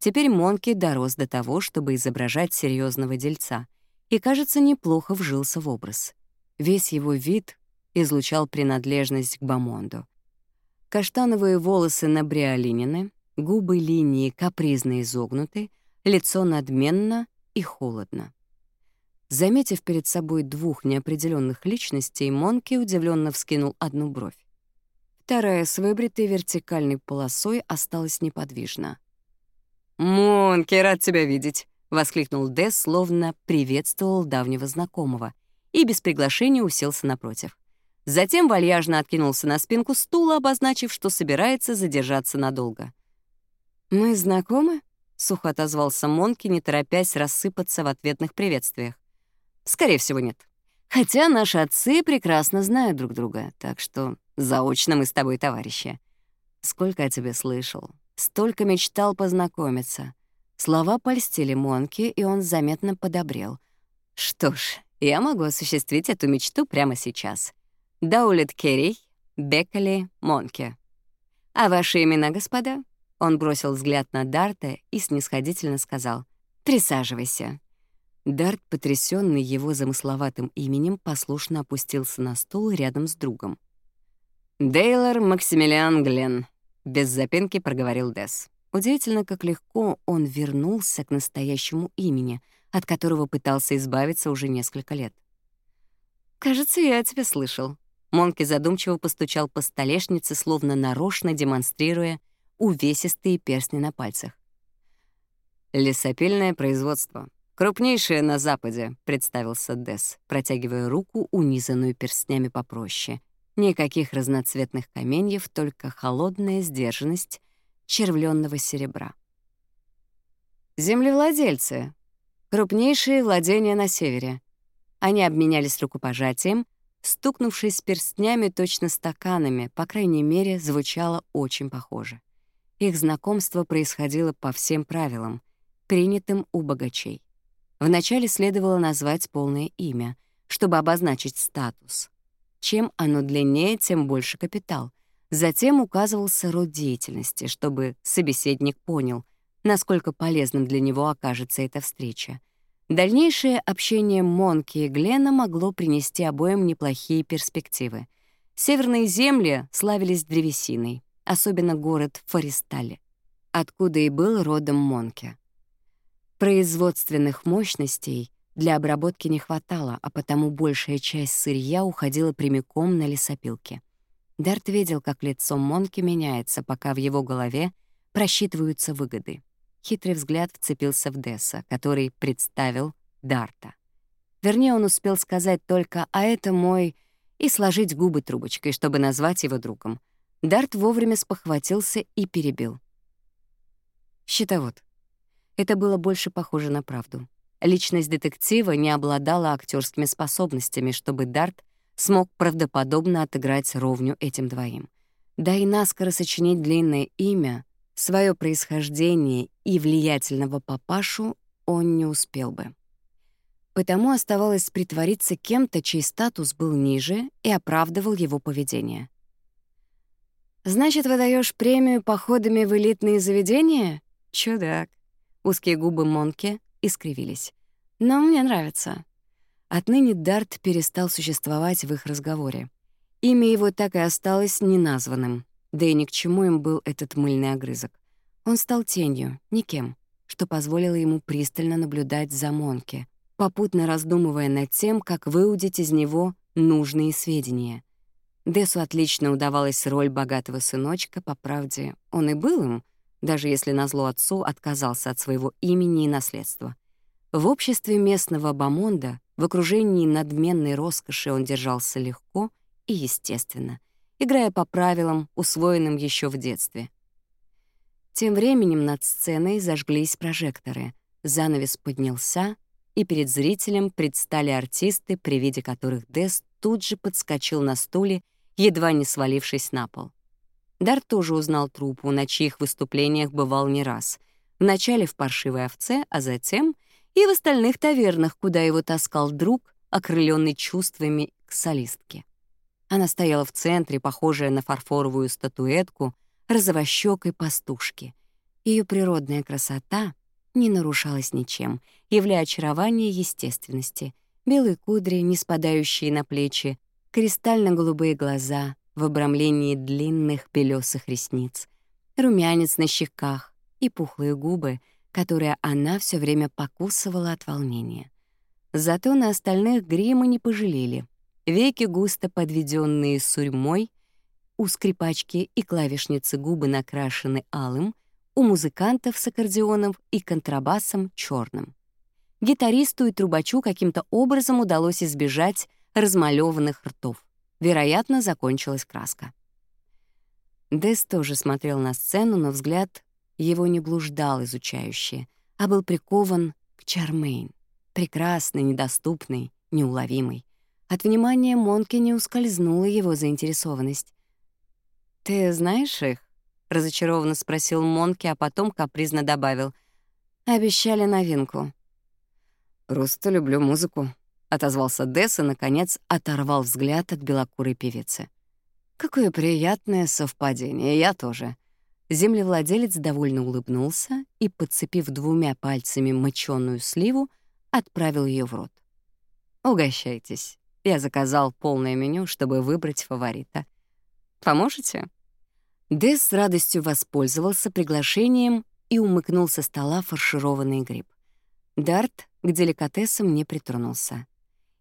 Теперь Монки дорос до того, чтобы изображать серьезного дельца, и, кажется, неплохо вжился в образ. Весь его вид излучал принадлежность к Бамонду. Каштановые волосы набриолинены, губы линии капризно изогнуты, лицо надменно и холодно. Заметив перед собой двух неопределенных личностей, Монки удивленно вскинул одну бровь. Вторая с выбритой вертикальной полосой осталась неподвижна. «Монки, рад тебя видеть!» — воскликнул Дэс, словно приветствовал давнего знакомого, и без приглашения уселся напротив. Затем вальяжно откинулся на спинку стула, обозначив, что собирается задержаться надолго. «Мы знакомы?» — сухо отозвался Монки, не торопясь рассыпаться в ответных приветствиях. «Скорее всего, нет. Хотя наши отцы прекрасно знают друг друга, так что заочно мы с тобой товарищи. Сколько я тебе слышал, столько мечтал познакомиться. Слова польстили Монки, и он заметно подобрел. Что ж, я могу осуществить эту мечту прямо сейчас. Даулет Керри, Беккали, Монки. А ваши имена, господа? Он бросил взгляд на Дарта и снисходительно сказал «Присаживайся». Дарт, потрясенный его замысловатым именем, послушно опустился на стул рядом с другом. «Дейлор Максимилиан Глен, без запинки проговорил Дес. Удивительно, как легко он вернулся к настоящему имени, от которого пытался избавиться уже несколько лет. «Кажется, я тебя слышал». Монки задумчиво постучал по столешнице, словно нарочно демонстрируя увесистые перстни на пальцах. «Лесопильное производство. Крупнейшее на Западе», — представился Дес, протягивая руку, унизанную перстнями попроще, Никаких разноцветных каменьев, только холодная сдержанность червленного серебра. Землевладельцы — крупнейшие владения на севере. Они обменялись рукопожатием, стукнувшись перстнями точно стаканами, по крайней мере, звучало очень похоже. Их знакомство происходило по всем правилам, принятым у богачей. Вначале следовало назвать полное имя, чтобы обозначить статус чем оно длиннее, тем больше капитал. Затем указывался род деятельности, чтобы собеседник понял, насколько полезным для него окажется эта встреча. Дальнейшее общение Монки и Глена могло принести обоим неплохие перспективы. Северные земли славились древесиной, особенно город Фористале, откуда и был родом Монки. Производственных мощностей для обработки не хватало, а потому большая часть сырья уходила прямиком на лесопилки. Дарт видел, как лицо Монки меняется, пока в его голове просчитываются выгоды. Хитрый взгляд вцепился в Десса, который представил Дарта. Вернее, он успел сказать только «а это мой» и сложить губы трубочкой, чтобы назвать его другом. Дарт вовремя спохватился и перебил. «Щитовод». Это было больше похоже на правду личность детектива не обладала актерскими способностями, чтобы Дарт смог правдоподобно отыграть ровню этим двоим. Да и наскоро сочинить длинное имя, свое происхождение и влиятельного папашу он не успел бы. Потому оставалось притвориться кем-то, чей статус был ниже и оправдывал его поведение. «Значит, вы даешь премию походами в элитные заведения? Чудак!» Узкие губы Монки и скривились. «Нам не нравится». Отныне Дарт перестал существовать в их разговоре. Имя его так и осталось неназванным, да и ни к чему им был этот мыльный огрызок. Он стал тенью, никем, что позволило ему пристально наблюдать за Монки, попутно раздумывая над тем, как выудить из него нужные сведения. Десу отлично удавалась роль богатого сыночка, по правде, он и был им, даже если назло отцу отказался от своего имени и наследства. В обществе местного бомонда, в окружении надменной роскоши он держался легко и естественно, играя по правилам, усвоенным еще в детстве. Тем временем над сценой зажглись прожекторы, занавес поднялся, и перед зрителем предстали артисты, при виде которых Дес тут же подскочил на стуле, едва не свалившись на пол. Дарт тоже узнал труппу, на чьих выступлениях бывал не раз. Вначале в паршивой овце, а затем и в остальных тавернах, куда его таскал друг, окрыленный чувствами к солистке. Она стояла в центре, похожая на фарфоровую статуэтку, розовощёкой пастушки. Ее природная красота не нарушалась ничем, являя очарование естественности. Белые кудри, не спадающие на плечи, кристально-голубые глаза, в обрамлении длинных белёсых ресниц, румянец на щеках и пухлые губы, которые она все время покусывала от волнения. Зато на остальных грима не пожалели. Веки, густо подведенные сурьмой, у скрипачки и клавишницы губы накрашены алым, у музыкантов с аккордеоном и контрабасом — черным. Гитаристу и трубачу каким-то образом удалось избежать размалеванных ртов. Вероятно, закончилась краска. Дэс тоже смотрел на сцену, но взгляд его не блуждал изучающе, а был прикован к Чармейн, прекрасной, недоступной, неуловимой. От внимания Монки не ускользнула его заинтересованность. «Ты знаешь их?» — разочарованно спросил Монки, а потом капризно добавил. «Обещали новинку». «Просто люблю музыку», отозвался Десс и, наконец, оторвал взгляд от белокурой певицы. «Какое приятное совпадение, я тоже». Землевладелец довольно улыбнулся и, подцепив двумя пальцами мочёную сливу, отправил ее в рот. «Угощайтесь. Я заказал полное меню, чтобы выбрать фаворита. Поможете?» Дэс с радостью воспользовался приглашением и умыкнул со стола фаршированный гриб. Дарт к деликатесам не притронулся.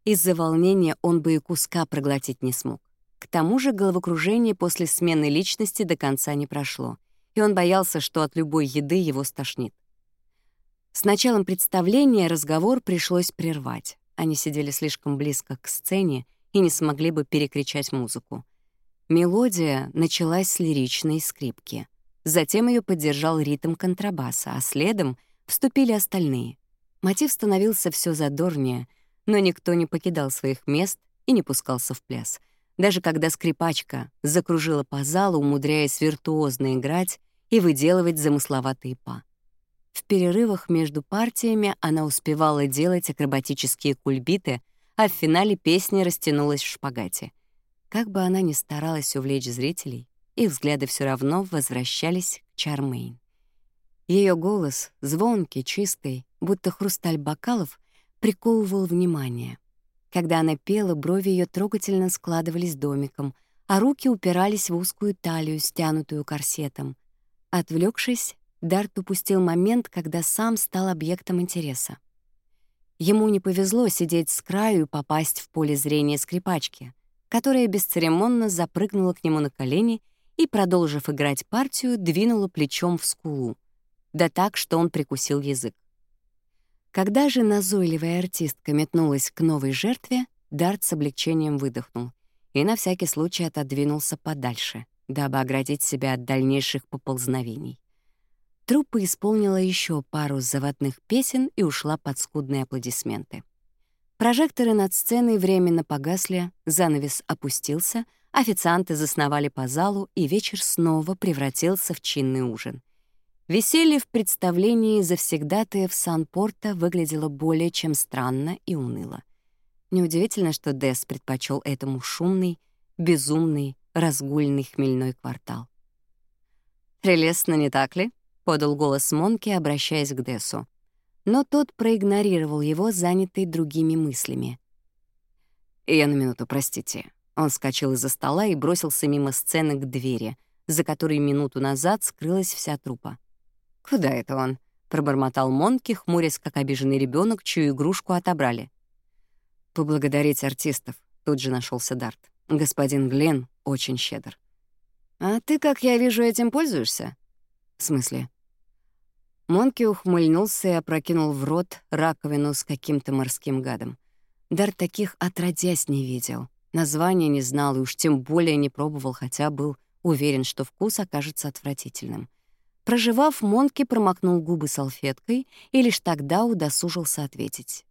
Из-за волнения он бы и куска проглотить не смог. К тому же головокружение после смены личности до конца не прошло, и он боялся, что от любой еды его стошнит. С началом представления разговор пришлось прервать. Они сидели слишком близко к сцене и не смогли бы перекричать музыку. Мелодия началась с лиричной скрипки. Затем ее поддержал ритм контрабаса, а следом вступили остальные. Мотив становился все задорнее — но никто не покидал своих мест и не пускался в пляс. Даже когда скрипачка закружила по залу, умудряясь виртуозно играть и выделывать замысловатые па. В перерывах между партиями она успевала делать акробатические кульбиты, а в финале песня растянулась в шпагате. Как бы она ни старалась увлечь зрителей, их взгляды все равно возвращались к Чармейн. Ее голос, звонкий, чистый, будто хрусталь бокалов — приковывал внимание. Когда она пела, брови ее трогательно складывались домиком, а руки упирались в узкую талию, стянутую корсетом. Отвлекшись, Дарт упустил момент, когда сам стал объектом интереса. Ему не повезло сидеть с краю и попасть в поле зрения скрипачки, которая бесцеремонно запрыгнула к нему на колени и, продолжив играть партию, двинула плечом в скулу. Да так, что он прикусил язык. Когда же назойливая артистка метнулась к новой жертве, Дарт с облегчением выдохнул и на всякий случай отодвинулся подальше, дабы оградить себя от дальнейших поползновений. Труппа исполнила еще пару заводных песен и ушла под скудные аплодисменты. Прожекторы над сценой временно погасли, занавес опустился, официанты засновали по залу, и вечер снова превратился в чинный ужин — Веселье в представлении завсегдатаев Санпорта выглядело более чем странно и уныло. Неудивительно, что Дес предпочел этому шумный, безумный, разгульный хмельной квартал. «Прелестно, не так ли?» — подал голос Монки, обращаясь к Десу. Но тот проигнорировал его, занятый другими мыслями. «Я на минуту, простите». Он скачал из-за стола и бросился мимо сцены к двери, за которой минуту назад скрылась вся трупа. «Куда это он?» — пробормотал Монки, хмурясь, как обиженный ребенок, чью игрушку отобрали. «Поблагодарить артистов», — тут же нашелся Дарт. «Господин Глен очень щедр». «А ты, как я вижу, этим пользуешься?» «В смысле?» Монки ухмыльнулся и опрокинул в рот раковину с каким-то морским гадом. Дарт таких отродясь не видел. Название не знал и уж тем более не пробовал, хотя был уверен, что вкус окажется отвратительным. Проживав, Монки промокнул губы салфеткой и лишь тогда удосужился ответить.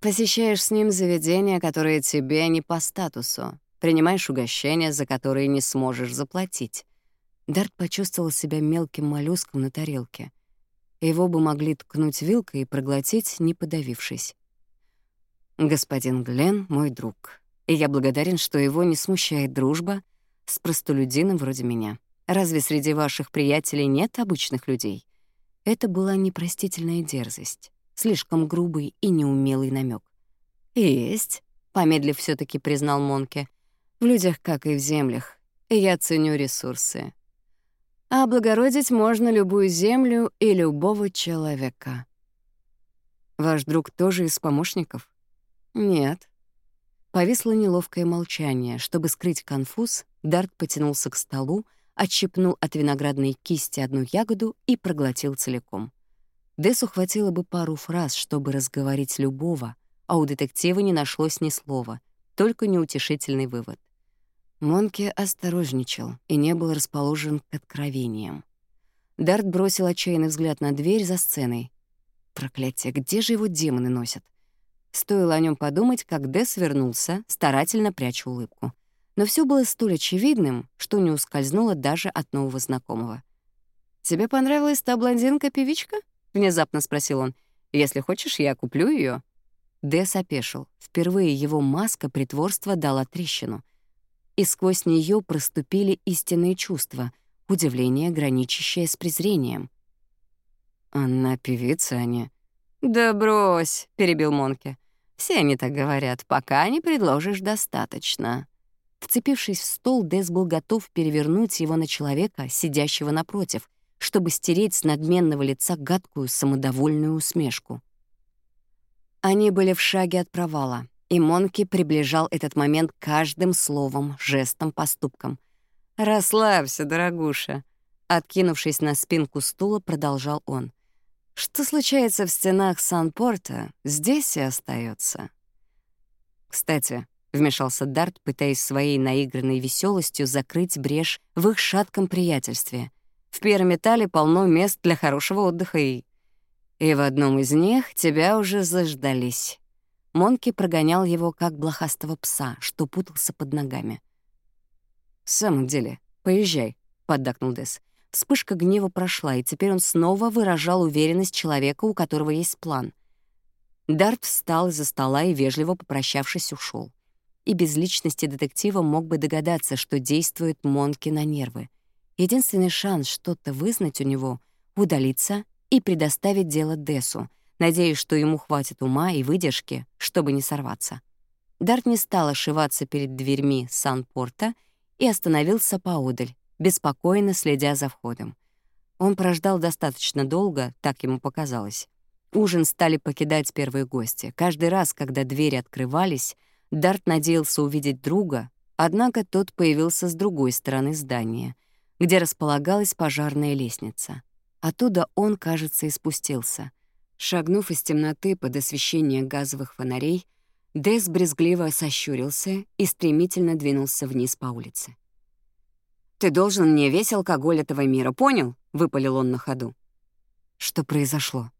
«Посещаешь с ним заведения, которые тебе не по статусу. Принимаешь угощения, за которые не сможешь заплатить». Дарт почувствовал себя мелким моллюском на тарелке. Его бы могли ткнуть вилкой и проглотить, не подавившись. «Господин Глен — мой друг, и я благодарен, что его не смущает дружба с простолюдином вроде меня». Разве среди ваших приятелей нет обычных людей? Это была непростительная дерзость, слишком грубый и неумелый намек. Есть, помедлив все таки признал Монке. В людях, как и в землях, я ценю ресурсы. А благородить можно любую землю и любого человека. Ваш друг тоже из помощников? Нет. Повисло неловкое молчание. Чтобы скрыть конфуз, Дарт потянулся к столу, отщипнул от виноградной кисти одну ягоду и проглотил целиком. Десу хватило бы пару фраз, чтобы разговорить любого, а у детектива не нашлось ни слова, только неутешительный вывод. Монке осторожничал и не был расположен к откровениям. Дарт бросил отчаянный взгляд на дверь за сценой. Проклятие, где же его демоны носят? Стоило о нем подумать, как Дес вернулся, старательно пряча улыбку. Но все было столь очевидным, что не ускользнуло даже от нового знакомого. «Тебе понравилась та блондинка-певичка?» — внезапно спросил он. «Если хочешь, я куплю ее. Дэс опешил. Впервые его маска притворства дала трещину. И сквозь нее проступили истинные чувства, удивление, граничащее с презрением. «Она певица, а не...» «Да брось!» — перебил Монке. «Все они так говорят, пока не предложишь достаточно». Вцепившись в стол, Дес был готов перевернуть его на человека, сидящего напротив, чтобы стереть с надменного лица гадкую самодовольную усмешку. Они были в шаге от провала, и Монки приближал этот момент каждым словом, жестом, поступком. «Расслабься, дорогуша», — откинувшись на спинку стула, продолжал он. «Что случается в стенах Сан-Порта, здесь и остается. «Кстати, Вмешался Дарт, пытаясь своей наигранной веселостью закрыть брешь в их шатком приятельстве. В первом этале полно мест для хорошего отдыха и... И в одном из них тебя уже заждались. Монки прогонял его, как блохастого пса, что путался под ногами. «В самом деле, поезжай», — поддакнул Дес. Вспышка гнева прошла, и теперь он снова выражал уверенность человека, у которого есть план. Дарт встал из-за стола и, вежливо попрощавшись, ушел и без личности детектива мог бы догадаться, что действует Монки на нервы. Единственный шанс что-то вызнать у него — удалиться и предоставить дело Дессу, надеясь, что ему хватит ума и выдержки, чтобы не сорваться. Дарт не стал ошиваться перед дверьми Сан-Порта и остановился поодаль, беспокойно следя за входом. Он прождал достаточно долго, так ему показалось. Ужин стали покидать первые гости. Каждый раз, когда двери открывались — Дарт надеялся увидеть друга, однако тот появился с другой стороны здания, где располагалась пожарная лестница. Оттуда он, кажется, и спустился. Шагнув из темноты под освещение газовых фонарей, Дес брезгливо сощурился и стремительно двинулся вниз по улице. «Ты должен мне весь алкоголь этого мира, понял?» — выпалил он на ходу. «Что произошло?»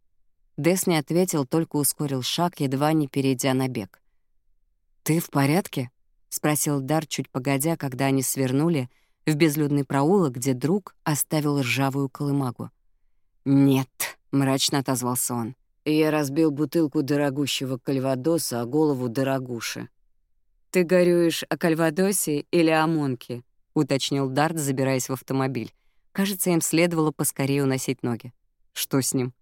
Дес не ответил, только ускорил шаг, едва не перейдя на бег. «Ты в порядке?» — спросил Дар чуть погодя, когда они свернули в безлюдный проулок, где друг оставил ржавую колымагу. «Нет», — мрачно отозвался он. «Я разбил бутылку дорогущего кальвадоса о голову дорогуши». «Ты горюешь о кальвадосе или о монке?» — уточнил Дарт, забираясь в автомобиль. Кажется, им следовало поскорее уносить ноги. «Что с ним?»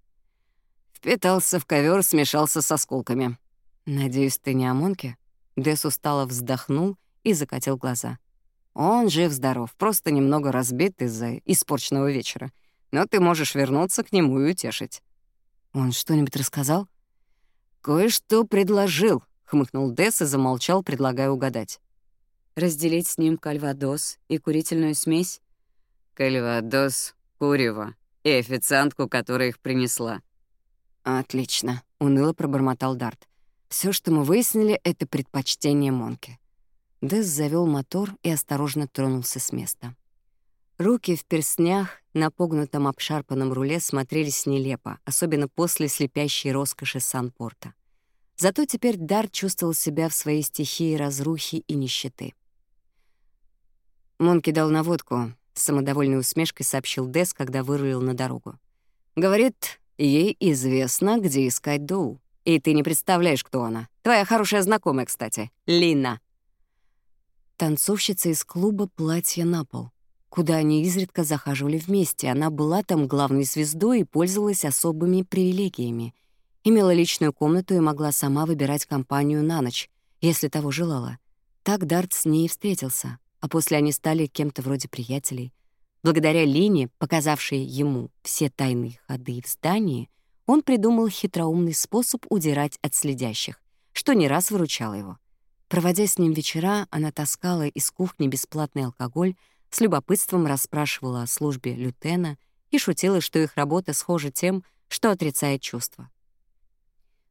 «Впитался в ковер, смешался с осколками». «Надеюсь, ты не о монке?» Дес устало вздохнул и закатил глаза. «Он жив-здоров, просто немного разбит из-за испорченного вечера. Но ты можешь вернуться к нему и утешить». «Он что-нибудь рассказал?» «Кое-что предложил», — хмыкнул Дес и замолчал, предлагая угадать. «Разделить с ним кальвадос и курительную смесь?» «Кальвадос, курево и официантку, которая их принесла». «Отлично», — уныло пробормотал Дарт. Все, что мы выяснили, это предпочтение Монки. Дэс завел мотор и осторожно тронулся с места. Руки в перстнях на погнутом обшарпанном руле смотрелись нелепо, особенно после слепящей роскоши Санпорта. Зато теперь Дар чувствовал себя в своей стихии разрухи и нищеты. Монки дал наводку, с самодовольной усмешкой сообщил Дес, когда вырулил на дорогу. Говорит, ей известно, где искать Доу. И ты не представляешь, кто она. Твоя хорошая знакомая, кстати, Лина. Танцовщица из клуба «Платье на пол», куда они изредка захаживали вместе. Она была там главной звездой и пользовалась особыми привилегиями. Имела личную комнату и могла сама выбирать компанию на ночь, если того желала. Так Дарт с ней встретился, а после они стали кем-то вроде приятелей. Благодаря Лине, показавшей ему все тайные ходы в здании, он придумал хитроумный способ удирать от следящих, что не раз выручало его. Проводя с ним вечера, она таскала из кухни бесплатный алкоголь, с любопытством расспрашивала о службе лютена и шутила, что их работа схожа тем, что отрицает чувства.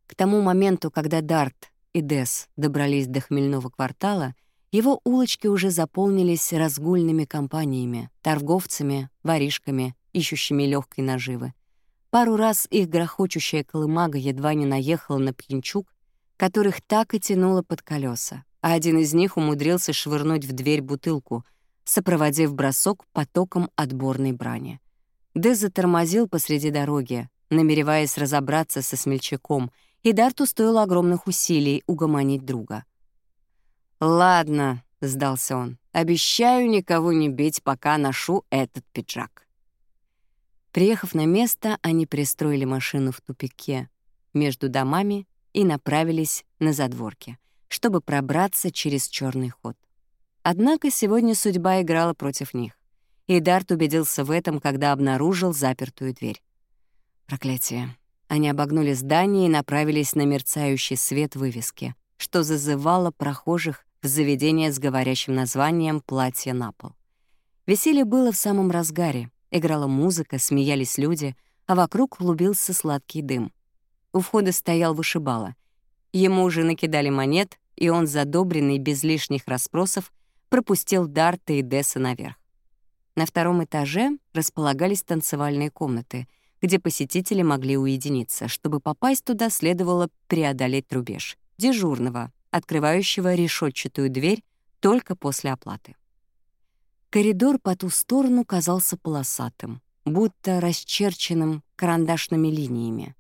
К тому моменту, когда Дарт и Дес добрались до хмельного квартала, его улочки уже заполнились разгульными компаниями, торговцами, воришками, ищущими легкой наживы, Пару раз их грохочущая колымага едва не наехала на пьянчук, которых так и тянуло под колеса, а один из них умудрился швырнуть в дверь бутылку, сопроводив бросок потоком отборной брани. Дэ затормозил посреди дороги, намереваясь разобраться со смельчаком, и Дарту стоило огромных усилий угомонить друга. «Ладно», — сдался он, — «обещаю никого не бить, пока ношу этот пиджак». Приехав на место, они пристроили машину в тупике между домами и направились на задворки, чтобы пробраться через черный ход. Однако сегодня судьба играла против них, и Дарт убедился в этом, когда обнаружил запертую дверь. Проклятие. Они обогнули здание и направились на мерцающий свет вывески, что зазывало прохожих в заведение с говорящим названием «Платье на пол». Веселье было в самом разгаре — Играла музыка, смеялись люди, а вокруг клубился сладкий дым. У входа стоял вышибала. Ему уже накидали монет, и он, задобренный без лишних расспросов, пропустил Дарта и Десса наверх. На втором этаже располагались танцевальные комнаты, где посетители могли уединиться. Чтобы попасть туда, следовало преодолеть рубеж дежурного, открывающего решетчатую дверь только после оплаты. Коридор по ту сторону казался полосатым, будто расчерченным карандашными линиями.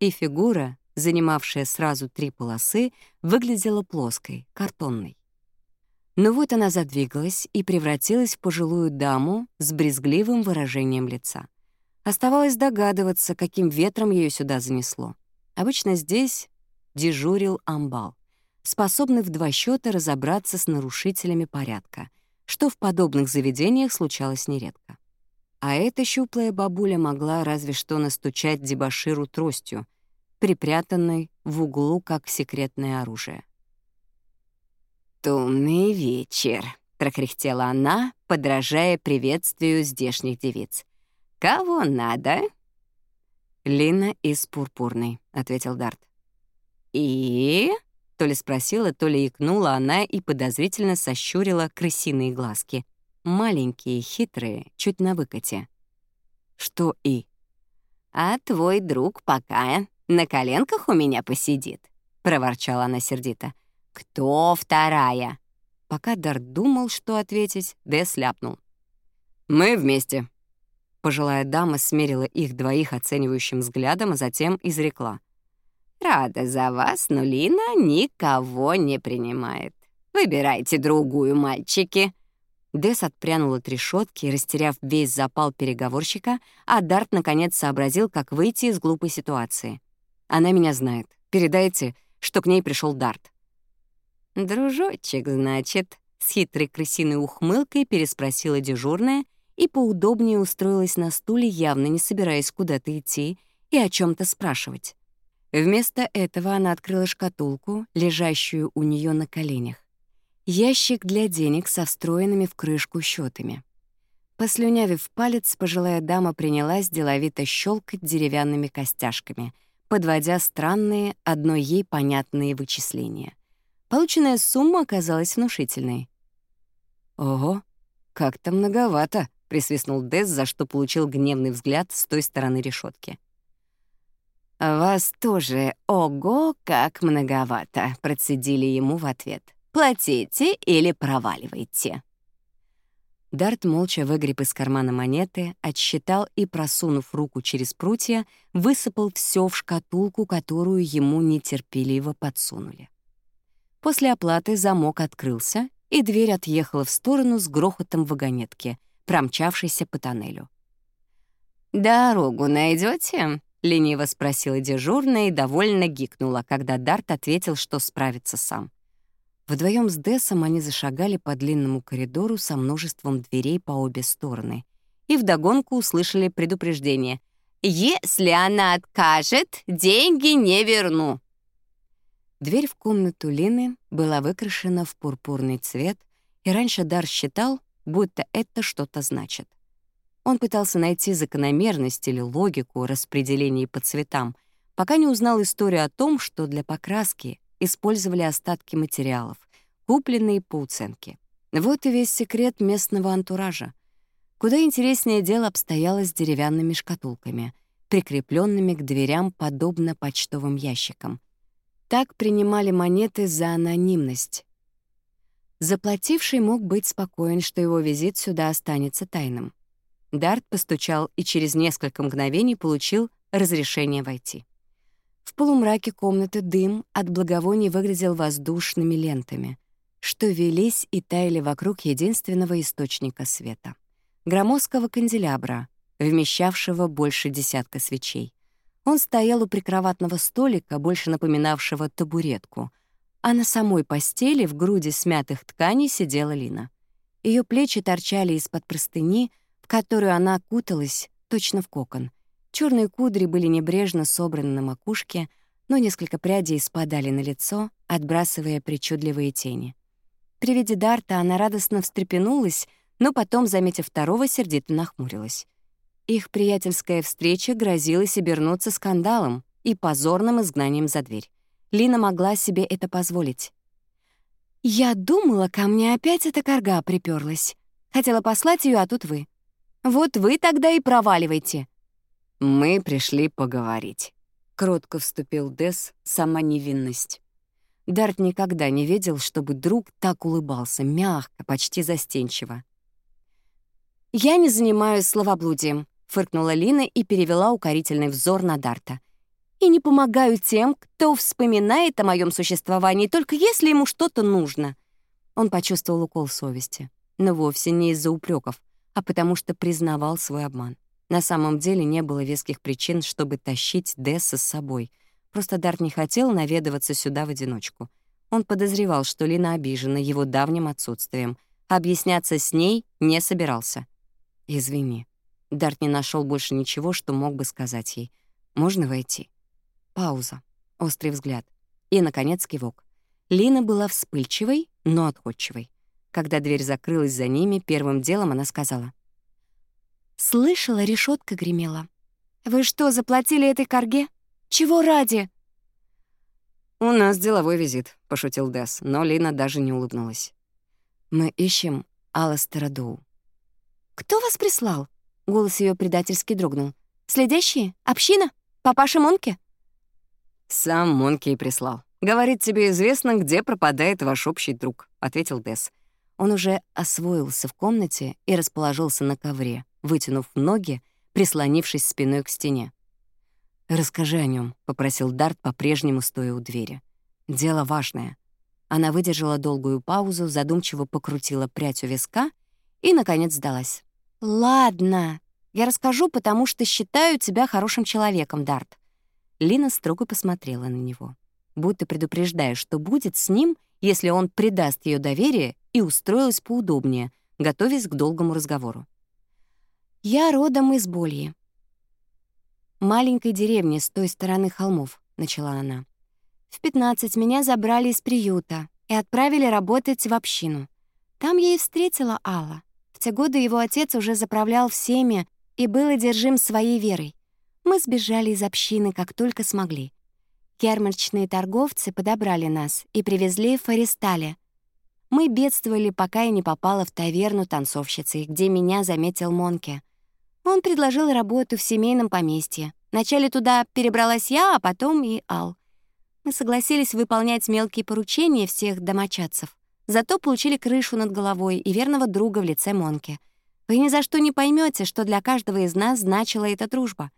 И фигура, занимавшая сразу три полосы, выглядела плоской, картонной. Но вот она задвигалась и превратилась в пожилую даму с брезгливым выражением лица. Оставалось догадываться, каким ветром ее сюда занесло. Обычно здесь дежурил амбал, способный в два счета разобраться с нарушителями порядка — что в подобных заведениях случалось нередко. А эта щуплая бабуля могла разве что настучать дебаширу тростью, припрятанной в углу как секретное оружие. «Тумный вечер», — прокряхтела она, подражая приветствию здешних девиц. «Кого надо?» «Лина из Пурпурной», — ответил Дарт. «И?» То ли спросила, то ли икнула она и подозрительно сощурила крысиные глазки. Маленькие, хитрые, чуть на выкате. «Что и?» «А твой друг пока на коленках у меня посидит», — проворчала она сердито. «Кто вторая?» Пока Дар думал, что ответить, Дэ сляпнул. «Мы вместе». Пожилая дама смерила их двоих оценивающим взглядом, а затем изрекла — рада за вас, но Лина никого не принимает. Выбирайте другую, мальчики». Десс отпрянул от решетки, растеряв весь запал переговорщика, а Дарт наконец сообразил, как выйти из глупой ситуации. «Она меня знает. Передайте, что к ней пришел Дарт». «Дружочек, значит?» — с хитрой крысиной ухмылкой переспросила дежурная и поудобнее устроилась на стуле, явно не собираясь куда-то идти и о чем то спрашивать. Вместо этого она открыла шкатулку, лежащую у нее на коленях. Ящик для денег со встроенными в крышку счетами. Послюнявив палец, пожилая дама принялась деловито щелкать деревянными костяшками, подводя странные, одно ей понятные вычисления. Полученная сумма оказалась внушительной. «Ого, как-то многовато», — присвистнул Дэс, за что получил гневный взгляд с той стороны решетки. «Вас тоже ого как многовато», — процедили ему в ответ. «Платите или проваливайте». Дарт молча выгреб из кармана монеты, отсчитал и, просунув руку через прутья, высыпал все в шкатулку, которую ему нетерпеливо подсунули. После оплаты замок открылся, и дверь отъехала в сторону с грохотом вагонетки, промчавшейся по тоннелю. «Дорогу найдете? — лениво спросила дежурная и довольно гикнула, когда Дарт ответил, что справится сам. Вдвоем с Десом они зашагали по длинному коридору со множеством дверей по обе стороны и вдогонку услышали предупреждение «Если она откажет, деньги не верну». Дверь в комнату Лины была выкрашена в пурпурный цвет, и раньше Дар считал, будто это что-то значит — он пытался найти закономерность или логику распределения по цветам, пока не узнал историю о том, что для покраски использовали остатки материалов, купленные по уценке. Вот и весь секрет местного антуража. Куда интереснее дело обстояло с деревянными шкатулками, прикрепленными к дверям подобно почтовым ящикам. Так принимали монеты за анонимность. Заплативший мог быть спокоен, что его визит сюда останется тайным. Дарт постучал и через несколько мгновений получил разрешение войти. В полумраке комнаты дым от благовоний выглядел воздушными лентами, что велись и таяли вокруг единственного источника света — громоздкого канделябра, вмещавшего больше десятка свечей. Он стоял у прикроватного столика, больше напоминавшего табуретку, а на самой постели в груди смятых тканей сидела Лина. Ее плечи торчали из-под простыни — в которую она куталась точно в кокон. Черные кудри были небрежно собраны на макушке, но несколько прядей спадали на лицо, отбрасывая причудливые тени. При виде Дарта она радостно встрепенулась, но потом, заметив второго, сердито нахмурилась. Их приятельская встреча грозилась обернуться скандалом и позорным изгнанием за дверь. Лина могла себе это позволить. «Я думала, ко мне опять эта корга приперлась. Хотела послать ее, а тут вы. Вот вы тогда и проваливайте». «Мы пришли поговорить», — кротко вступил Дес, сама невинность. Дарт никогда не видел, чтобы друг так улыбался, мягко, почти застенчиво. «Я не занимаюсь словоблудием», — фыркнула Лина и перевела укорительный взор на Дарта. «И не помогаю тем, кто вспоминает о моем существовании, только если ему что-то нужно». Он почувствовал укол совести, но вовсе не из-за упреков — а потому что признавал свой обман. На самом деле не было веских причин, чтобы тащить Десса с собой. Просто Дарт не хотел наведываться сюда в одиночку. Он подозревал, что Лина обижена его давним отсутствием. Объясняться с ней не собирался. «Извини». Дарт не нашел больше ничего, что мог бы сказать ей. «Можно войти?» Пауза. Острый взгляд. И, наконец, кивок. Лина была вспыльчивой, но отходчивой. Когда дверь закрылась за ними, первым делом она сказала. «Слышала, решетка гремела. Вы что, заплатили этой корге? Чего ради?» «У нас деловой визит», — пошутил Десс, но Лина даже не улыбнулась. «Мы ищем Аластера Доу». «Кто вас прислал?» — голос ее предательски дрогнул. «Следящие? Община? Папаша Монки?» «Сам Монки и прислал. Говорит, тебе известно, где пропадает ваш общий друг», — ответил Десс. Он уже освоился в комнате и расположился на ковре, вытянув ноги, прислонившись спиной к стене. «Расскажи о нем, попросил Дарт, по-прежнему стоя у двери. «Дело важное». Она выдержала долгую паузу, задумчиво покрутила прядь у виска и, наконец, сдалась. «Ладно, я расскажу, потому что считаю тебя хорошим человеком, Дарт». Лина строго посмотрела на него, будто предупреждая, что будет с ним, если он предаст ее доверие и устроилась поудобнее, готовясь к долгому разговору. «Я родом из Больи. Маленькой деревни с той стороны холмов», — начала она. «В 15 меня забрали из приюта и отправили работать в общину. Там я и встретила Алла. В те годы его отец уже заправлял всеми и был одержим своей верой. Мы сбежали из общины, как только смогли. Ярмарочные торговцы подобрали нас и привезли в Фаристале, мы бедствовали, пока я не попала в таверну танцовщицы, где меня заметил Монке. Он предложил работу в семейном поместье. Вначале туда перебралась я, а потом и Ал. Мы согласились выполнять мелкие поручения всех домочадцев. Зато получили крышу над головой и верного друга в лице Монке. Вы ни за что не поймете, что для каждого из нас значила эта дружба.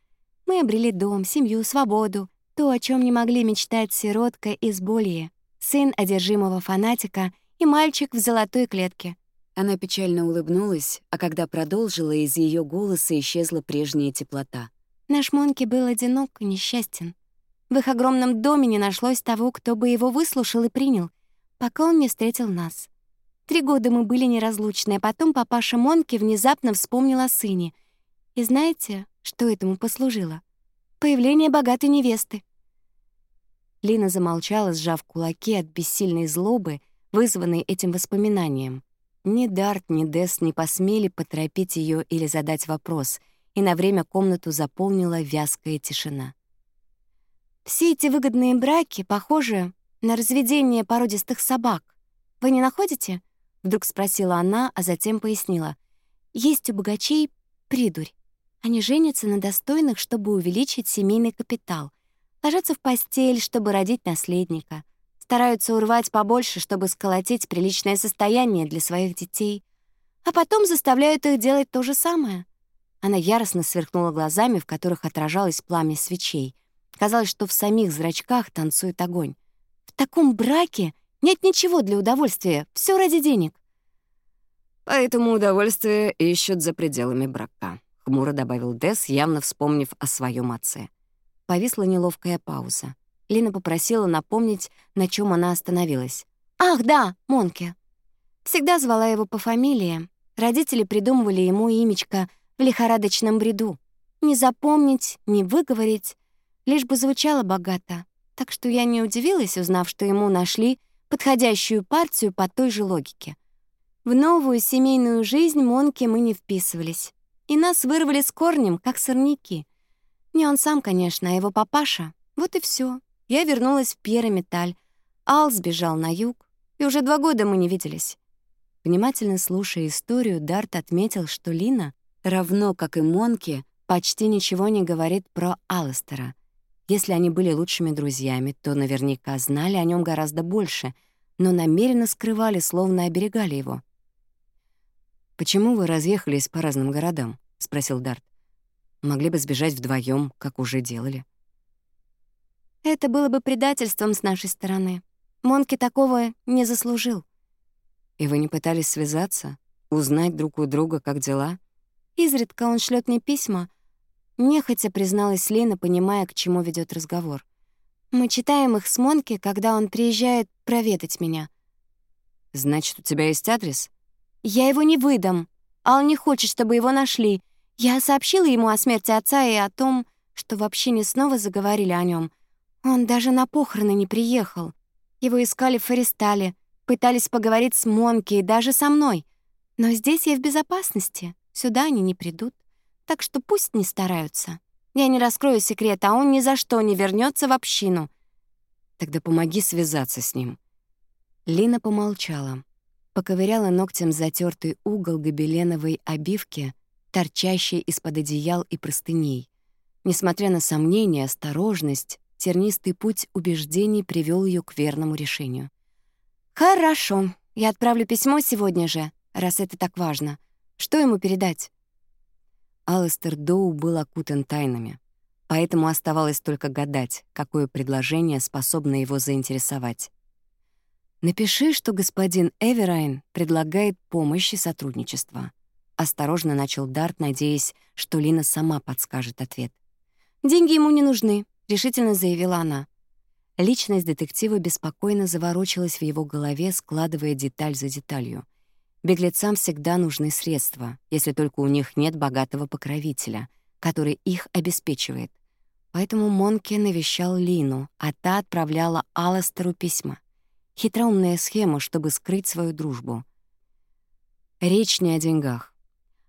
Мы обрели дом, семью, свободу. То, о чем не могли мечтать сиротка из Болии, сын одержимого фанатика — мальчик в золотой клетке». Она печально улыбнулась, а когда продолжила, из ее голоса исчезла прежняя теплота. «Наш Монки был одинок и несчастен. В их огромном доме не нашлось того, кто бы его выслушал и принял, пока он не встретил нас. Три года мы были неразлучны, а потом папаша Монки внезапно вспомнил о сыне. И знаете, что этому послужило? Появление богатой невесты». Лина замолчала, сжав кулаки от бессильной злобы — вызванный этим воспоминанием. Ни Дарт, ни Дес не посмели поторопить ее или задать вопрос, и на время комнату заполнила вязкая тишина. «Все эти выгодные браки похожи на разведение породистых собак. Вы не находите?» — вдруг спросила она, а затем пояснила. «Есть у богачей придурь. Они женятся на достойных, чтобы увеличить семейный капитал, ложатся в постель, чтобы родить наследника — стараются урвать побольше, чтобы сколотить приличное состояние для своих детей, а потом заставляют их делать то же самое. Она яростно сверкнула глазами, в которых отражалось пламя свечей. Казалось, что в самих зрачках танцует огонь. В таком браке нет ничего для удовольствия, все ради денег. Поэтому удовольствие ищут за пределами брака, хмуро добавил Дес, явно вспомнив о своем отце. Повисла неловкая пауза. Лина попросила напомнить, на чем она остановилась. «Ах, да, Монке!» Всегда звала его по фамилии. Родители придумывали ему имечко в лихорадочном бреду. Не запомнить, не выговорить, лишь бы звучало богато. Так что я не удивилась, узнав, что ему нашли подходящую партию по той же логике. В новую семейную жизнь Монки мы не вписывались. И нас вырвали с корнем, как сорняки. Не он сам, конечно, а его папаша. Вот и все. Я вернулась в Пьерометаль. Ал сбежал на юг, и уже два года мы не виделись. Внимательно слушая историю, Дарт отметил, что Лина, равно как и Монки, почти ничего не говорит про Алластера. Если они были лучшими друзьями, то наверняка знали о нем гораздо больше, но намеренно скрывали, словно оберегали его. «Почему вы разъехались по разным городам?» — спросил Дарт. «Могли бы сбежать вдвоем, как уже делали». Это было бы предательством с нашей стороны. Монки такого не заслужил. И вы не пытались связаться? Узнать друг у друга, как дела? Изредка он шлет мне письма. Нехотя призналась Лина, понимая, к чему ведет разговор. Мы читаем их с Монки, когда он приезжает проведать меня. Значит, у тебя есть адрес? Я его не выдам. Ал не хочет, чтобы его нашли. Я сообщила ему о смерти отца и о том, что вообще не снова заговорили о нем — он даже на похороны не приехал. Его искали в Фаристале, пытались поговорить с Монки и даже со мной. Но здесь я в безопасности, сюда они не придут. Так что пусть не стараются. Я не раскрою секрет, а он ни за что не вернется в общину. Тогда помоги связаться с ним». Лина помолчала, поковыряла ногтем затертый угол гобеленовой обивки, торчащей из-под одеял и простыней. Несмотря на сомнения, осторожность, тернистый путь убеждений привел ее к верному решению. «Хорошо, я отправлю письмо сегодня же, раз это так важно. Что ему передать?» Алластер Доу был окутан тайнами, поэтому оставалось только гадать, какое предложение способно его заинтересовать. «Напиши, что господин Эверайн предлагает помощь и сотрудничество», — осторожно начал Дарт, надеясь, что Лина сама подскажет ответ. «Деньги ему не нужны», — решительно заявила она. Личность детектива беспокойно заворочилась в его голове, складывая деталь за деталью. Беглецам всегда нужны средства, если только у них нет богатого покровителя, который их обеспечивает. Поэтому Монке навещал Лину, а та отправляла Алластеру письма. Хитроумная схема, чтобы скрыть свою дружбу. Речь не о деньгах,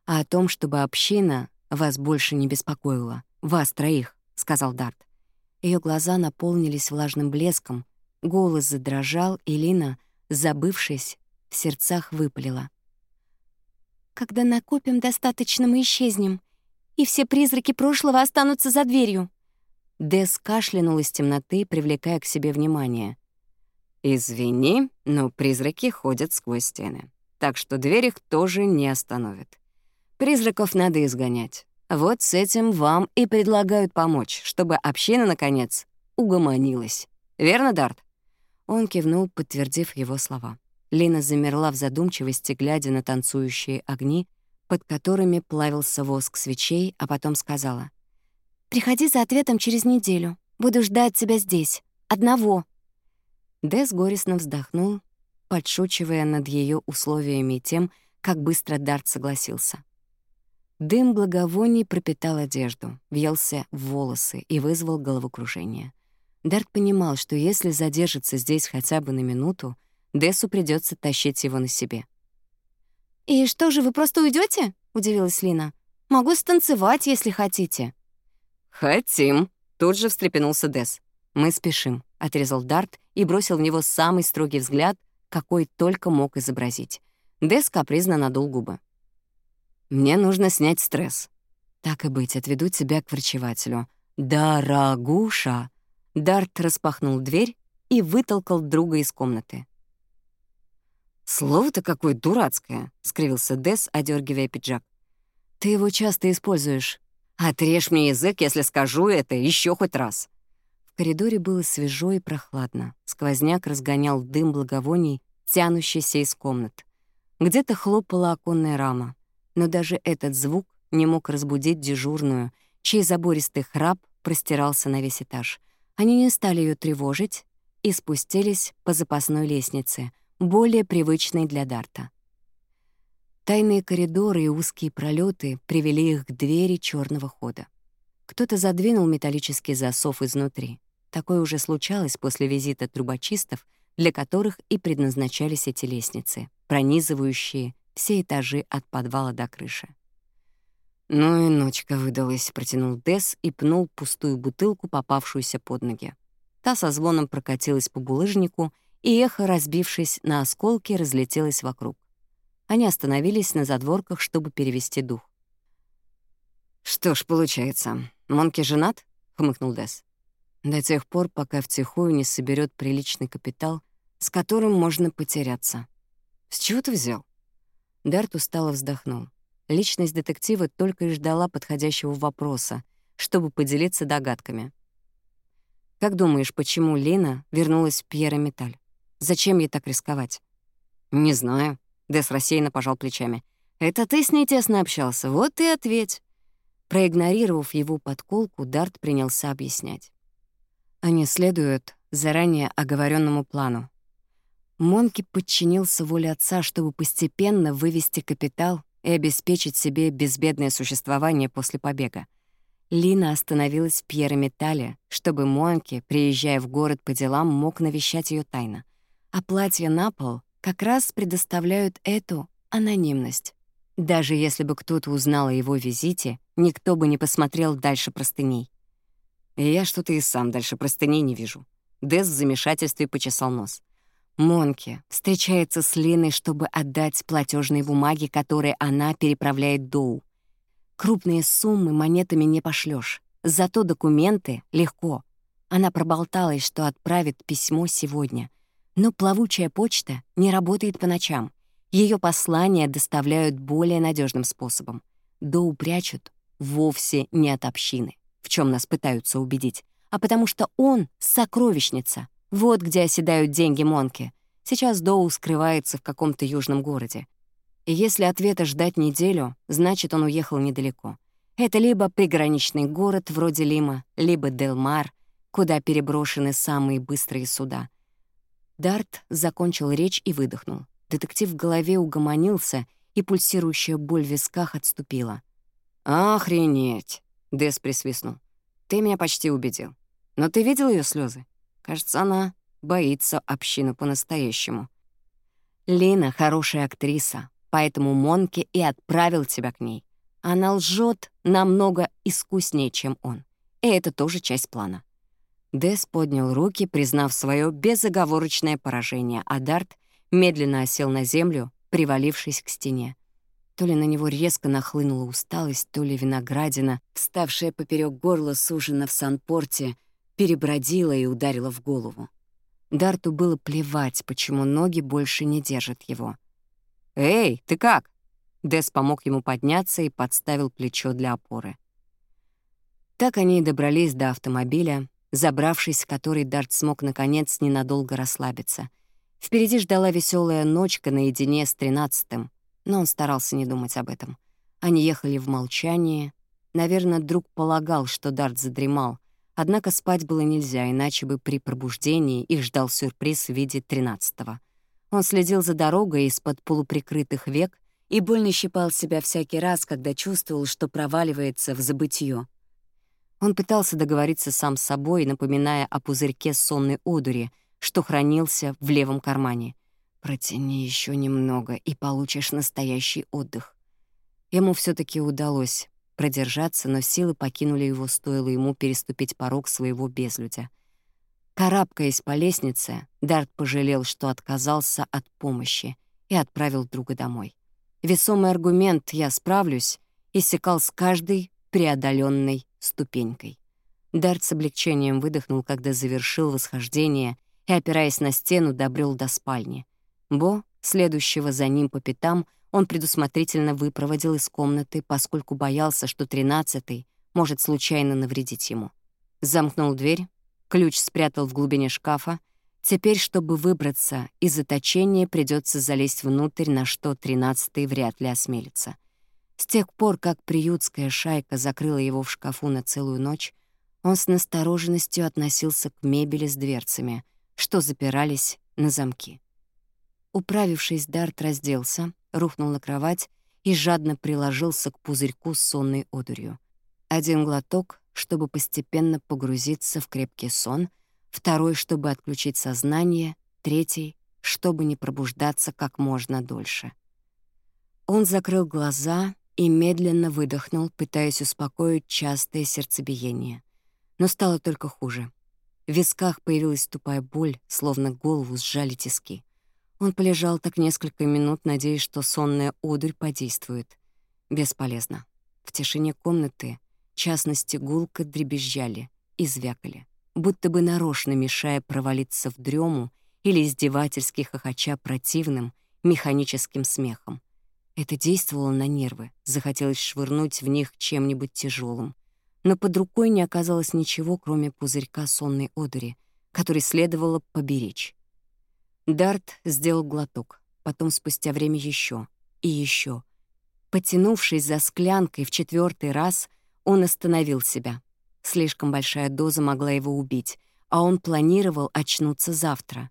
а о том, чтобы община вас больше не беспокоила. Вас троих, — сказал Дарт. Ее глаза наполнились влажным блеском, голос задрожал, и Лина, забывшись, в сердцах выпалила. «Когда накопим достаточно, мы исчезнем, и все призраки прошлого останутся за дверью». Дес кашлянул из темноты, привлекая к себе внимание. «Извини, но призраки ходят сквозь стены, так что дверь их тоже не остановит. Призраков надо изгонять. Вот с этим вам и предлагают помочь, чтобы община, наконец, угомонилась. Верно, Дарт?» Он кивнул, подтвердив его слова. Лина замерла в задумчивости, глядя на танцующие огни, под которыми плавился воск свечей, а потом сказала. «Приходи за ответом через неделю. Буду ждать тебя здесь. Одного». Дэс горестно вздохнул, подшучивая над ее условиями и тем, как быстро Дарт согласился. Дым благовоний пропитал одежду, въелся в волосы и вызвал головокружение. Дарт понимал, что если задержится здесь хотя бы на минуту, Десу придется тащить его на себе. «И что же, вы просто уйдете? удивилась Лина. «Могу станцевать, если хотите». «Хотим», — тут же встрепенулся Дес. «Мы спешим», — отрезал Дарт и бросил в него самый строгий взгляд, какой только мог изобразить. Дес капризно надул губы. Мне нужно снять стресс. Так и быть, отведу тебя к врачевателю. Дорогуша. Дарт распахнул дверь и вытолкал друга из комнаты. «Слово-то какое дурацкое!» — скривился Дес, одергивая пиджак. «Ты его часто используешь. Отрежь мне язык, если скажу это еще хоть раз!» В коридоре было свежо и прохладно. Сквозняк разгонял дым благовоний, тянущийся из комнат. Где-то хлопала оконная рама но даже этот звук не мог разбудить дежурную, чей забористый храп простирался на весь этаж. Они не стали ее тревожить и спустились по запасной лестнице, более привычной для Дарта. Тайные коридоры и узкие пролеты привели их к двери черного хода. Кто-то задвинул металлический засов изнутри. Такое уже случалось после визита трубочистов, для которых и предназначались эти лестницы, пронизывающие все этажи от подвала до крыши. «Ну и ночка выдалась», — протянул Дес и пнул пустую бутылку, попавшуюся под ноги. Та со звоном прокатилась по булыжнику, и эхо, разбившись на осколки, разлетелось вокруг. Они остановились на задворках, чтобы перевести дух. «Что ж, получается, Монки женат?» — хмыкнул Дес. «До тех пор, пока втихую не соберет приличный капитал, с которым можно потеряться». «С чего ты взял?» Дарт устало вздохнул. Личность детектива только и ждала подходящего вопроса, чтобы поделиться догадками. «Как думаешь, почему Лина вернулась в Пьера Металь? Зачем ей так рисковать?» «Не знаю», — Дэс рассеянно пожал плечами. «Это ты с ней тесно общался, вот и ответь». Проигнорировав его подколку, Дарт принялся объяснять. Они следуют заранее оговоренному плану. Монки подчинился воле отца, чтобы постепенно вывести капитал и обеспечить себе безбедное существование после побега. Лина остановилась в Пьерометале, чтобы Монки, приезжая в город по делам, мог навещать ее тайно. А платья на пол как раз предоставляют эту анонимность. Даже если бы кто-то узнал о его визите, никто бы не посмотрел дальше простыней. И я что-то и сам дальше простыней не вижу. Дэс в замешательстве почесал нос. Монки встречается с Леной, чтобы отдать платежные бумаги, которые она переправляет Доу. Крупные суммы монетами не пошлешь, зато документы легко. Она проболталась, что отправит письмо сегодня. Но плавучая почта не работает по ночам. Ее послания доставляют более надежным способом. Доу прячут вовсе не от общины, в чем нас пытаются убедить, а потому что он — сокровищница — вот где оседают деньги Монки. Сейчас Доу скрывается в каком-то южном городе. И если ответа ждать неделю, значит, он уехал недалеко. Это либо приграничный город вроде Лима, либо Делмар, куда переброшены самые быстрые суда. Дарт закончил речь и выдохнул. Детектив в голове угомонился, и пульсирующая боль в висках отступила. «Охренеть!» — Дес присвистнул. «Ты меня почти убедил. Но ты видел ее слезы? Кажется, она боится общины по-настоящему. Лина хорошая актриса, поэтому Монки и отправил тебя к ней. Она лжет намного искуснее, чем он. И это тоже часть плана. Дэс поднял руки, признав свое безоговорочное поражение, а Дарт медленно осел на землю, привалившись к стене. То ли на него резко нахлынула усталость, то ли виноградина, вставшая поперек горла сужена в санпорте — Перебродила и ударила в голову. Дарту было плевать, почему ноги больше не держат его. «Эй, ты как?» Дес помог ему подняться и подставил плечо для опоры. Так они и добрались до автомобиля, забравшись в который Дарт смог наконец ненадолго расслабиться. Впереди ждала веселая ночка наедине с тринадцатым, но он старался не думать об этом. Они ехали в молчании. Наверное, друг полагал, что Дарт задремал, Однако спать было нельзя, иначе бы при пробуждении их ждал сюрприз в виде тринадцатого. Он следил за дорогой из-под полуприкрытых век и больно щипал себя всякий раз, когда чувствовал, что проваливается в забытье. Он пытался договориться сам с собой, напоминая о пузырьке сонной одури, что хранился в левом кармане. «Протяни еще немного, и получишь настоящий отдых». Ему все таки удалось продержаться, но силы покинули его, стоило ему переступить порог своего безлюдя. Карабкаясь по лестнице, Дарт пожалел, что отказался от помощи и отправил друга домой. Весомый аргумент «я справлюсь» иссякал с каждой преодоленной ступенькой. Дарт с облегчением выдохнул, когда завершил восхождение и, опираясь на стену, добрел до спальни. Бо, следующего за ним по пятам, он предусмотрительно выпроводил из комнаты, поскольку боялся, что тринадцатый может случайно навредить ему. Замкнул дверь, ключ спрятал в глубине шкафа. Теперь, чтобы выбраться из заточения, придется залезть внутрь, на что тринадцатый вряд ли осмелится. С тех пор, как приютская шайка закрыла его в шкафу на целую ночь, он с настороженностью относился к мебели с дверцами, что запирались на замки. Управившись, Дарт разделся — рухнул на кровать и жадно приложился к пузырьку с сонной одурью. Один глоток, чтобы постепенно погрузиться в крепкий сон, второй, чтобы отключить сознание, третий, чтобы не пробуждаться как можно дольше. Он закрыл глаза и медленно выдохнул, пытаясь успокоить частое сердцебиение. Но стало только хуже. В висках появилась тупая боль, словно голову сжали тиски. Он полежал так несколько минут, надеясь, что сонная одурь подействует. Бесполезно. В тишине комнаты, в частности гулко, дребезжали и звякали, будто бы нарочно мешая провалиться в дрему или издевательски хохоча противным, механическим смехом. Это действовало на нервы, захотелось швырнуть в них чем-нибудь тяжелым. Но под рукой не оказалось ничего, кроме пузырька сонной одури, который следовало поберечь. Дарт сделал глоток, потом спустя время еще и еще. Потянувшись за склянкой в четвертый раз, он остановил себя. Слишком большая доза могла его убить, а он планировал очнуться завтра.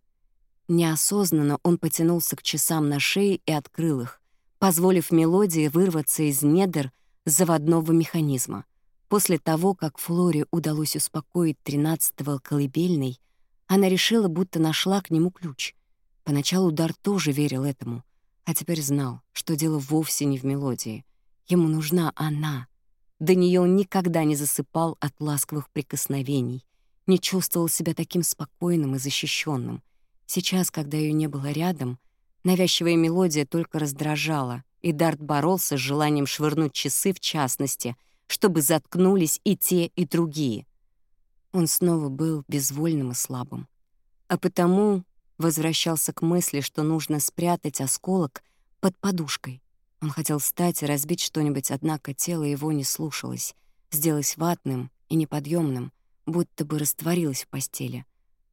Неосознанно он потянулся к часам на шее и открыл их, позволив мелодии вырваться из недр заводного механизма. После того, как Флоре удалось успокоить 13-го колыбельной, она решила, будто нашла к нему ключ. Поначалу Дар тоже верил этому, а теперь знал, что дело вовсе не в мелодии. Ему нужна она. До нее он никогда не засыпал от ласковых прикосновений, не чувствовал себя таким спокойным и защищенным. Сейчас, когда ее не было рядом, навязчивая мелодия только раздражала, и Дарт боролся с желанием швырнуть часы в частности, чтобы заткнулись и те, и другие. Он снова был безвольным и слабым. А потому возвращался к мысли, что нужно спрятать осколок под подушкой. Он хотел встать и разбить что-нибудь, однако тело его не слушалось, сделалось ватным и неподъемным, будто бы растворилось в постели.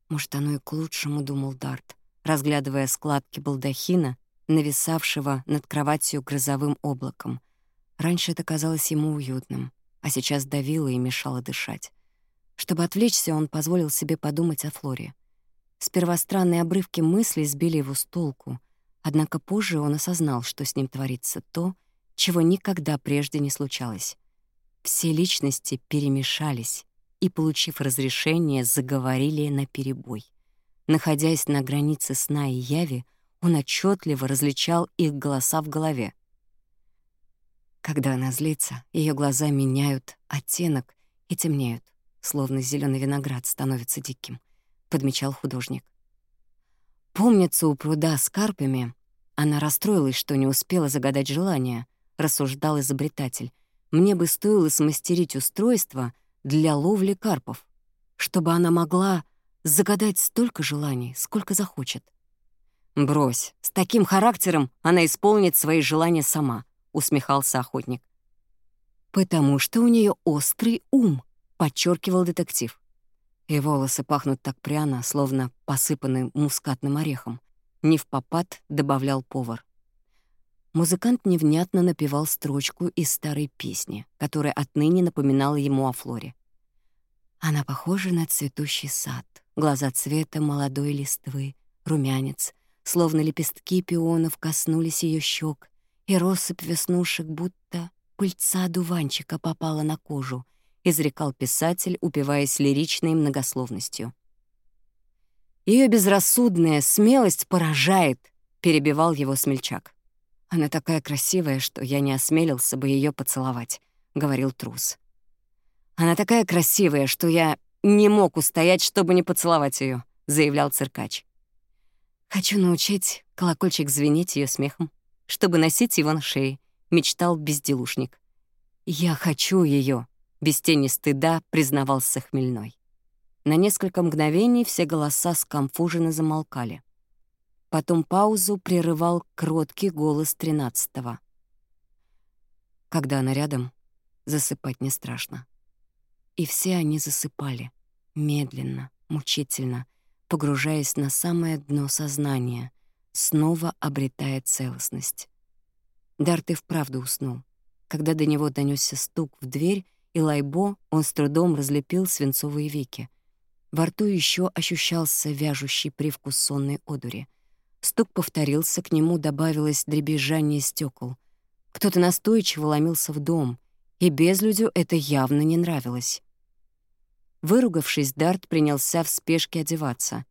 Может, оно и к лучшему, думал Дарт, разглядывая складки балдахина, нависавшего над кроватью грозовым облаком. Раньше это казалось ему уютным, а сейчас давило и мешало дышать. Чтобы отвлечься, он позволил себе подумать о Флоре — Сперва странные обрывки мыслей сбили его с толку, однако позже он осознал, что с ним творится то, чего никогда прежде не случалось. Все личности перемешались и, получив разрешение, заговорили на перебой. Находясь на границе сна и яви, он отчетливо различал их голоса в голове. Когда она злится, ее глаза меняют оттенок и темнеют, словно зеленый виноград становится диким подмечал художник. «Помнится, у пруда с карпами она расстроилась, что не успела загадать желание», — рассуждал изобретатель. «Мне бы стоило смастерить устройство для ловли карпов, чтобы она могла загадать столько желаний, сколько захочет». «Брось, с таким характером она исполнит свои желания сама», — усмехался охотник. «Потому что у нее острый ум», — подчеркивал детектив и волосы пахнут так пряно, словно посыпаны мускатным орехом. Не в попад добавлял повар. Музыкант невнятно напевал строчку из старой песни, которая отныне напоминала ему о Флоре. Она похожа на цветущий сад, глаза цвета молодой листвы, румянец, словно лепестки пионов коснулись ее щек, и россыпь веснушек будто пыльца дуванчика попала на кожу —— изрекал писатель, упиваясь лиричной многословностью. Ее безрассудная смелость поражает», — перебивал его смельчак. «Она такая красивая, что я не осмелился бы ее поцеловать», — говорил трус. «Она такая красивая, что я не мог устоять, чтобы не поцеловать ее, заявлял циркач. «Хочу научить колокольчик звенеть ее смехом, чтобы носить его на шее», — мечтал безделушник. «Я хочу ее, без тени стыда признавался Хмельной. На несколько мгновений все голоса скомфуженно замолкали. Потом паузу прерывал кроткий голос тринадцатого. Когда она рядом, засыпать не страшно. И все они засыпали, медленно, мучительно, погружаясь на самое дно сознания, снова обретая целостность. Дарт и вправду уснул. Когда до него донесся стук в дверь, и Лайбо он с трудом разлепил свинцовые веки. Во рту еще ощущался вяжущий привкус сонной одури. Стук повторился, к нему добавилось дребезжание стекол. Кто-то настойчиво ломился в дом, и безлюдю это явно не нравилось. Выругавшись, Дарт принялся в спешке одеваться.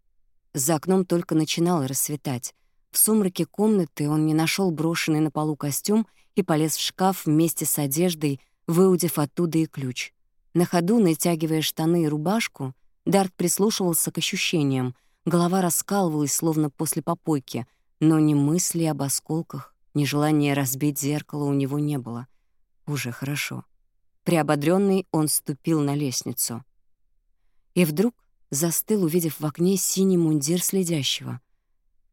За окном только начинало рассветать. В сумраке комнаты он не нашел брошенный на полу костюм и полез в шкаф вместе с одеждой — выудив оттуда и ключ. На ходу, натягивая штаны и рубашку, Дарт прислушивался к ощущениям. Голова раскалывалась, словно после попойки, но ни мысли об осколках, ни желания разбить зеркало у него не было. Уже хорошо. Приободрённый он ступил на лестницу. И вдруг застыл, увидев в окне синий мундир следящего.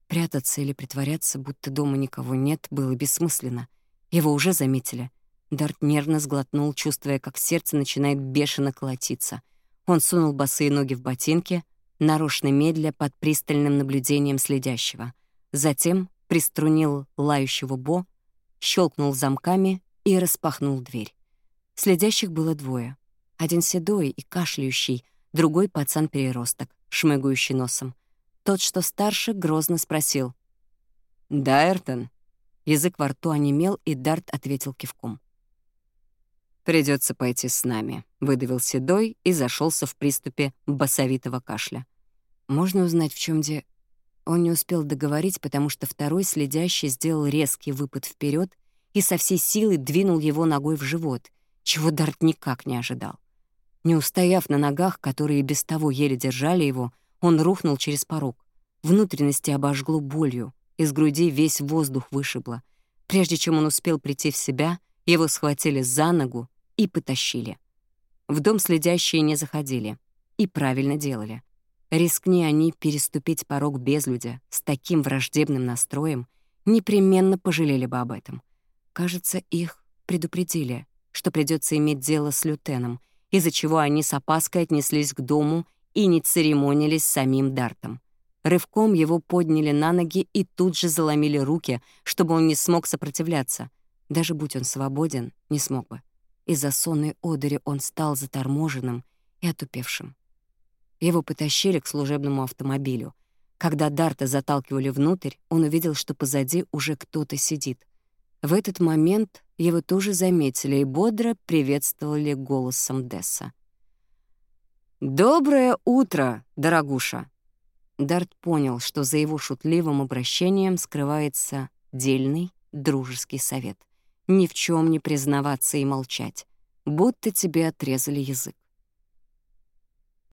Прятаться или притворяться, будто дома никого нет, было бессмысленно. Его уже заметили — Дарт нервно сглотнул, чувствуя, как сердце начинает бешено колотиться. Он сунул босые ноги в ботинки, нарочно медля под пристальным наблюдением следящего. Затем приструнил лающего Бо, щелкнул замками и распахнул дверь. Следящих было двое. Один седой и кашляющий, другой пацан-переросток, шмыгающий носом. Тот, что старше, грозно спросил. "Даертон". Язык во рту онемел, и Дарт ответил кивком. «Придется пойти с нами», — выдавил Седой и зашелся в приступе басовитого кашля. «Можно узнать, в чем де...» Он не успел договорить, потому что второй следящий сделал резкий выпад вперед и со всей силы двинул его ногой в живот, чего Дарт никак не ожидал. Не устояв на ногах, которые без того еле держали его, он рухнул через порог. Внутренности обожгло болью, из груди весь воздух вышибло. Прежде чем он успел прийти в себя, его схватили за ногу и потащили. В дом следящие не заходили. И правильно делали. Рискни они переступить порог безлюдя с таким враждебным настроем, непременно пожалели бы об этом. Кажется, их предупредили, что придется иметь дело с лютеном, из-за чего они с опаской отнеслись к дому и не церемонились с самим Дартом. Рывком его подняли на ноги и тут же заломили руки, чтобы он не смог сопротивляться. Даже будь он свободен, не смог бы. Из-за сонной одыри он стал заторможенным и отупевшим. Его потащили к служебному автомобилю. Когда Дарта заталкивали внутрь, он увидел, что позади уже кто-то сидит. В этот момент его тоже заметили и бодро приветствовали голосом Десса. «Доброе утро, дорогуша!» Дарт понял, что за его шутливым обращением скрывается дельный дружеский совет ни в чем не признаваться и молчать, будто тебе отрезали язык.